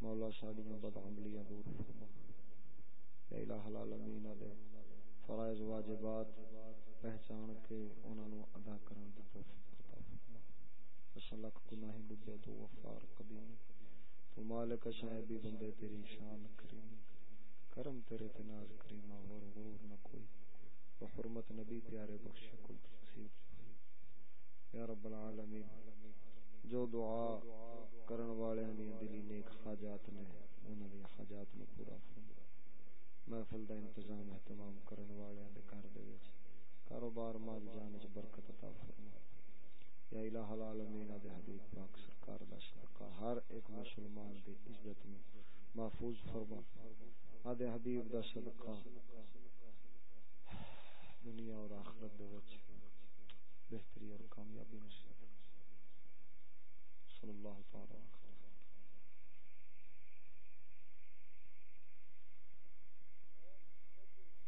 مولا ساڈیاں بد عملیاں دور فرما۔ یا الہ العالمین دے فرائض واجبات پہچان کے انہاں نو ادا کرن دی توفیق عطا فرما اسلک گناہ بڈے تو غفار قدیم۔ تو مالک شاہدی بندے تیری شان کریم۔ کرم تیرے تے ناز کریمہ اور غرور نہ کوئی۔ حرمت نبی پیارے بخش کل تقسیم۔ یا رب العالمین، جو دعا کرن والے دی دلی نیک حاجات نے، انہاں دی حاجات نو پورا فرما محفل دا انتظام اہتمام کرن والے دے گھر دے وچ۔ کاروبار مال جان وچ برکت عطا فرما۔ یا الہ العالمین دے حبیب پاک سرکار دا صدقہ۔ ہر ایک مسلمان دی عزت نو محفوظ فرما۔ آدھے حبیب دا صدقہ دنیا اور آخرت دے وچ بہتری اور کامیابی نصیب۔ صلی اللہ تعالی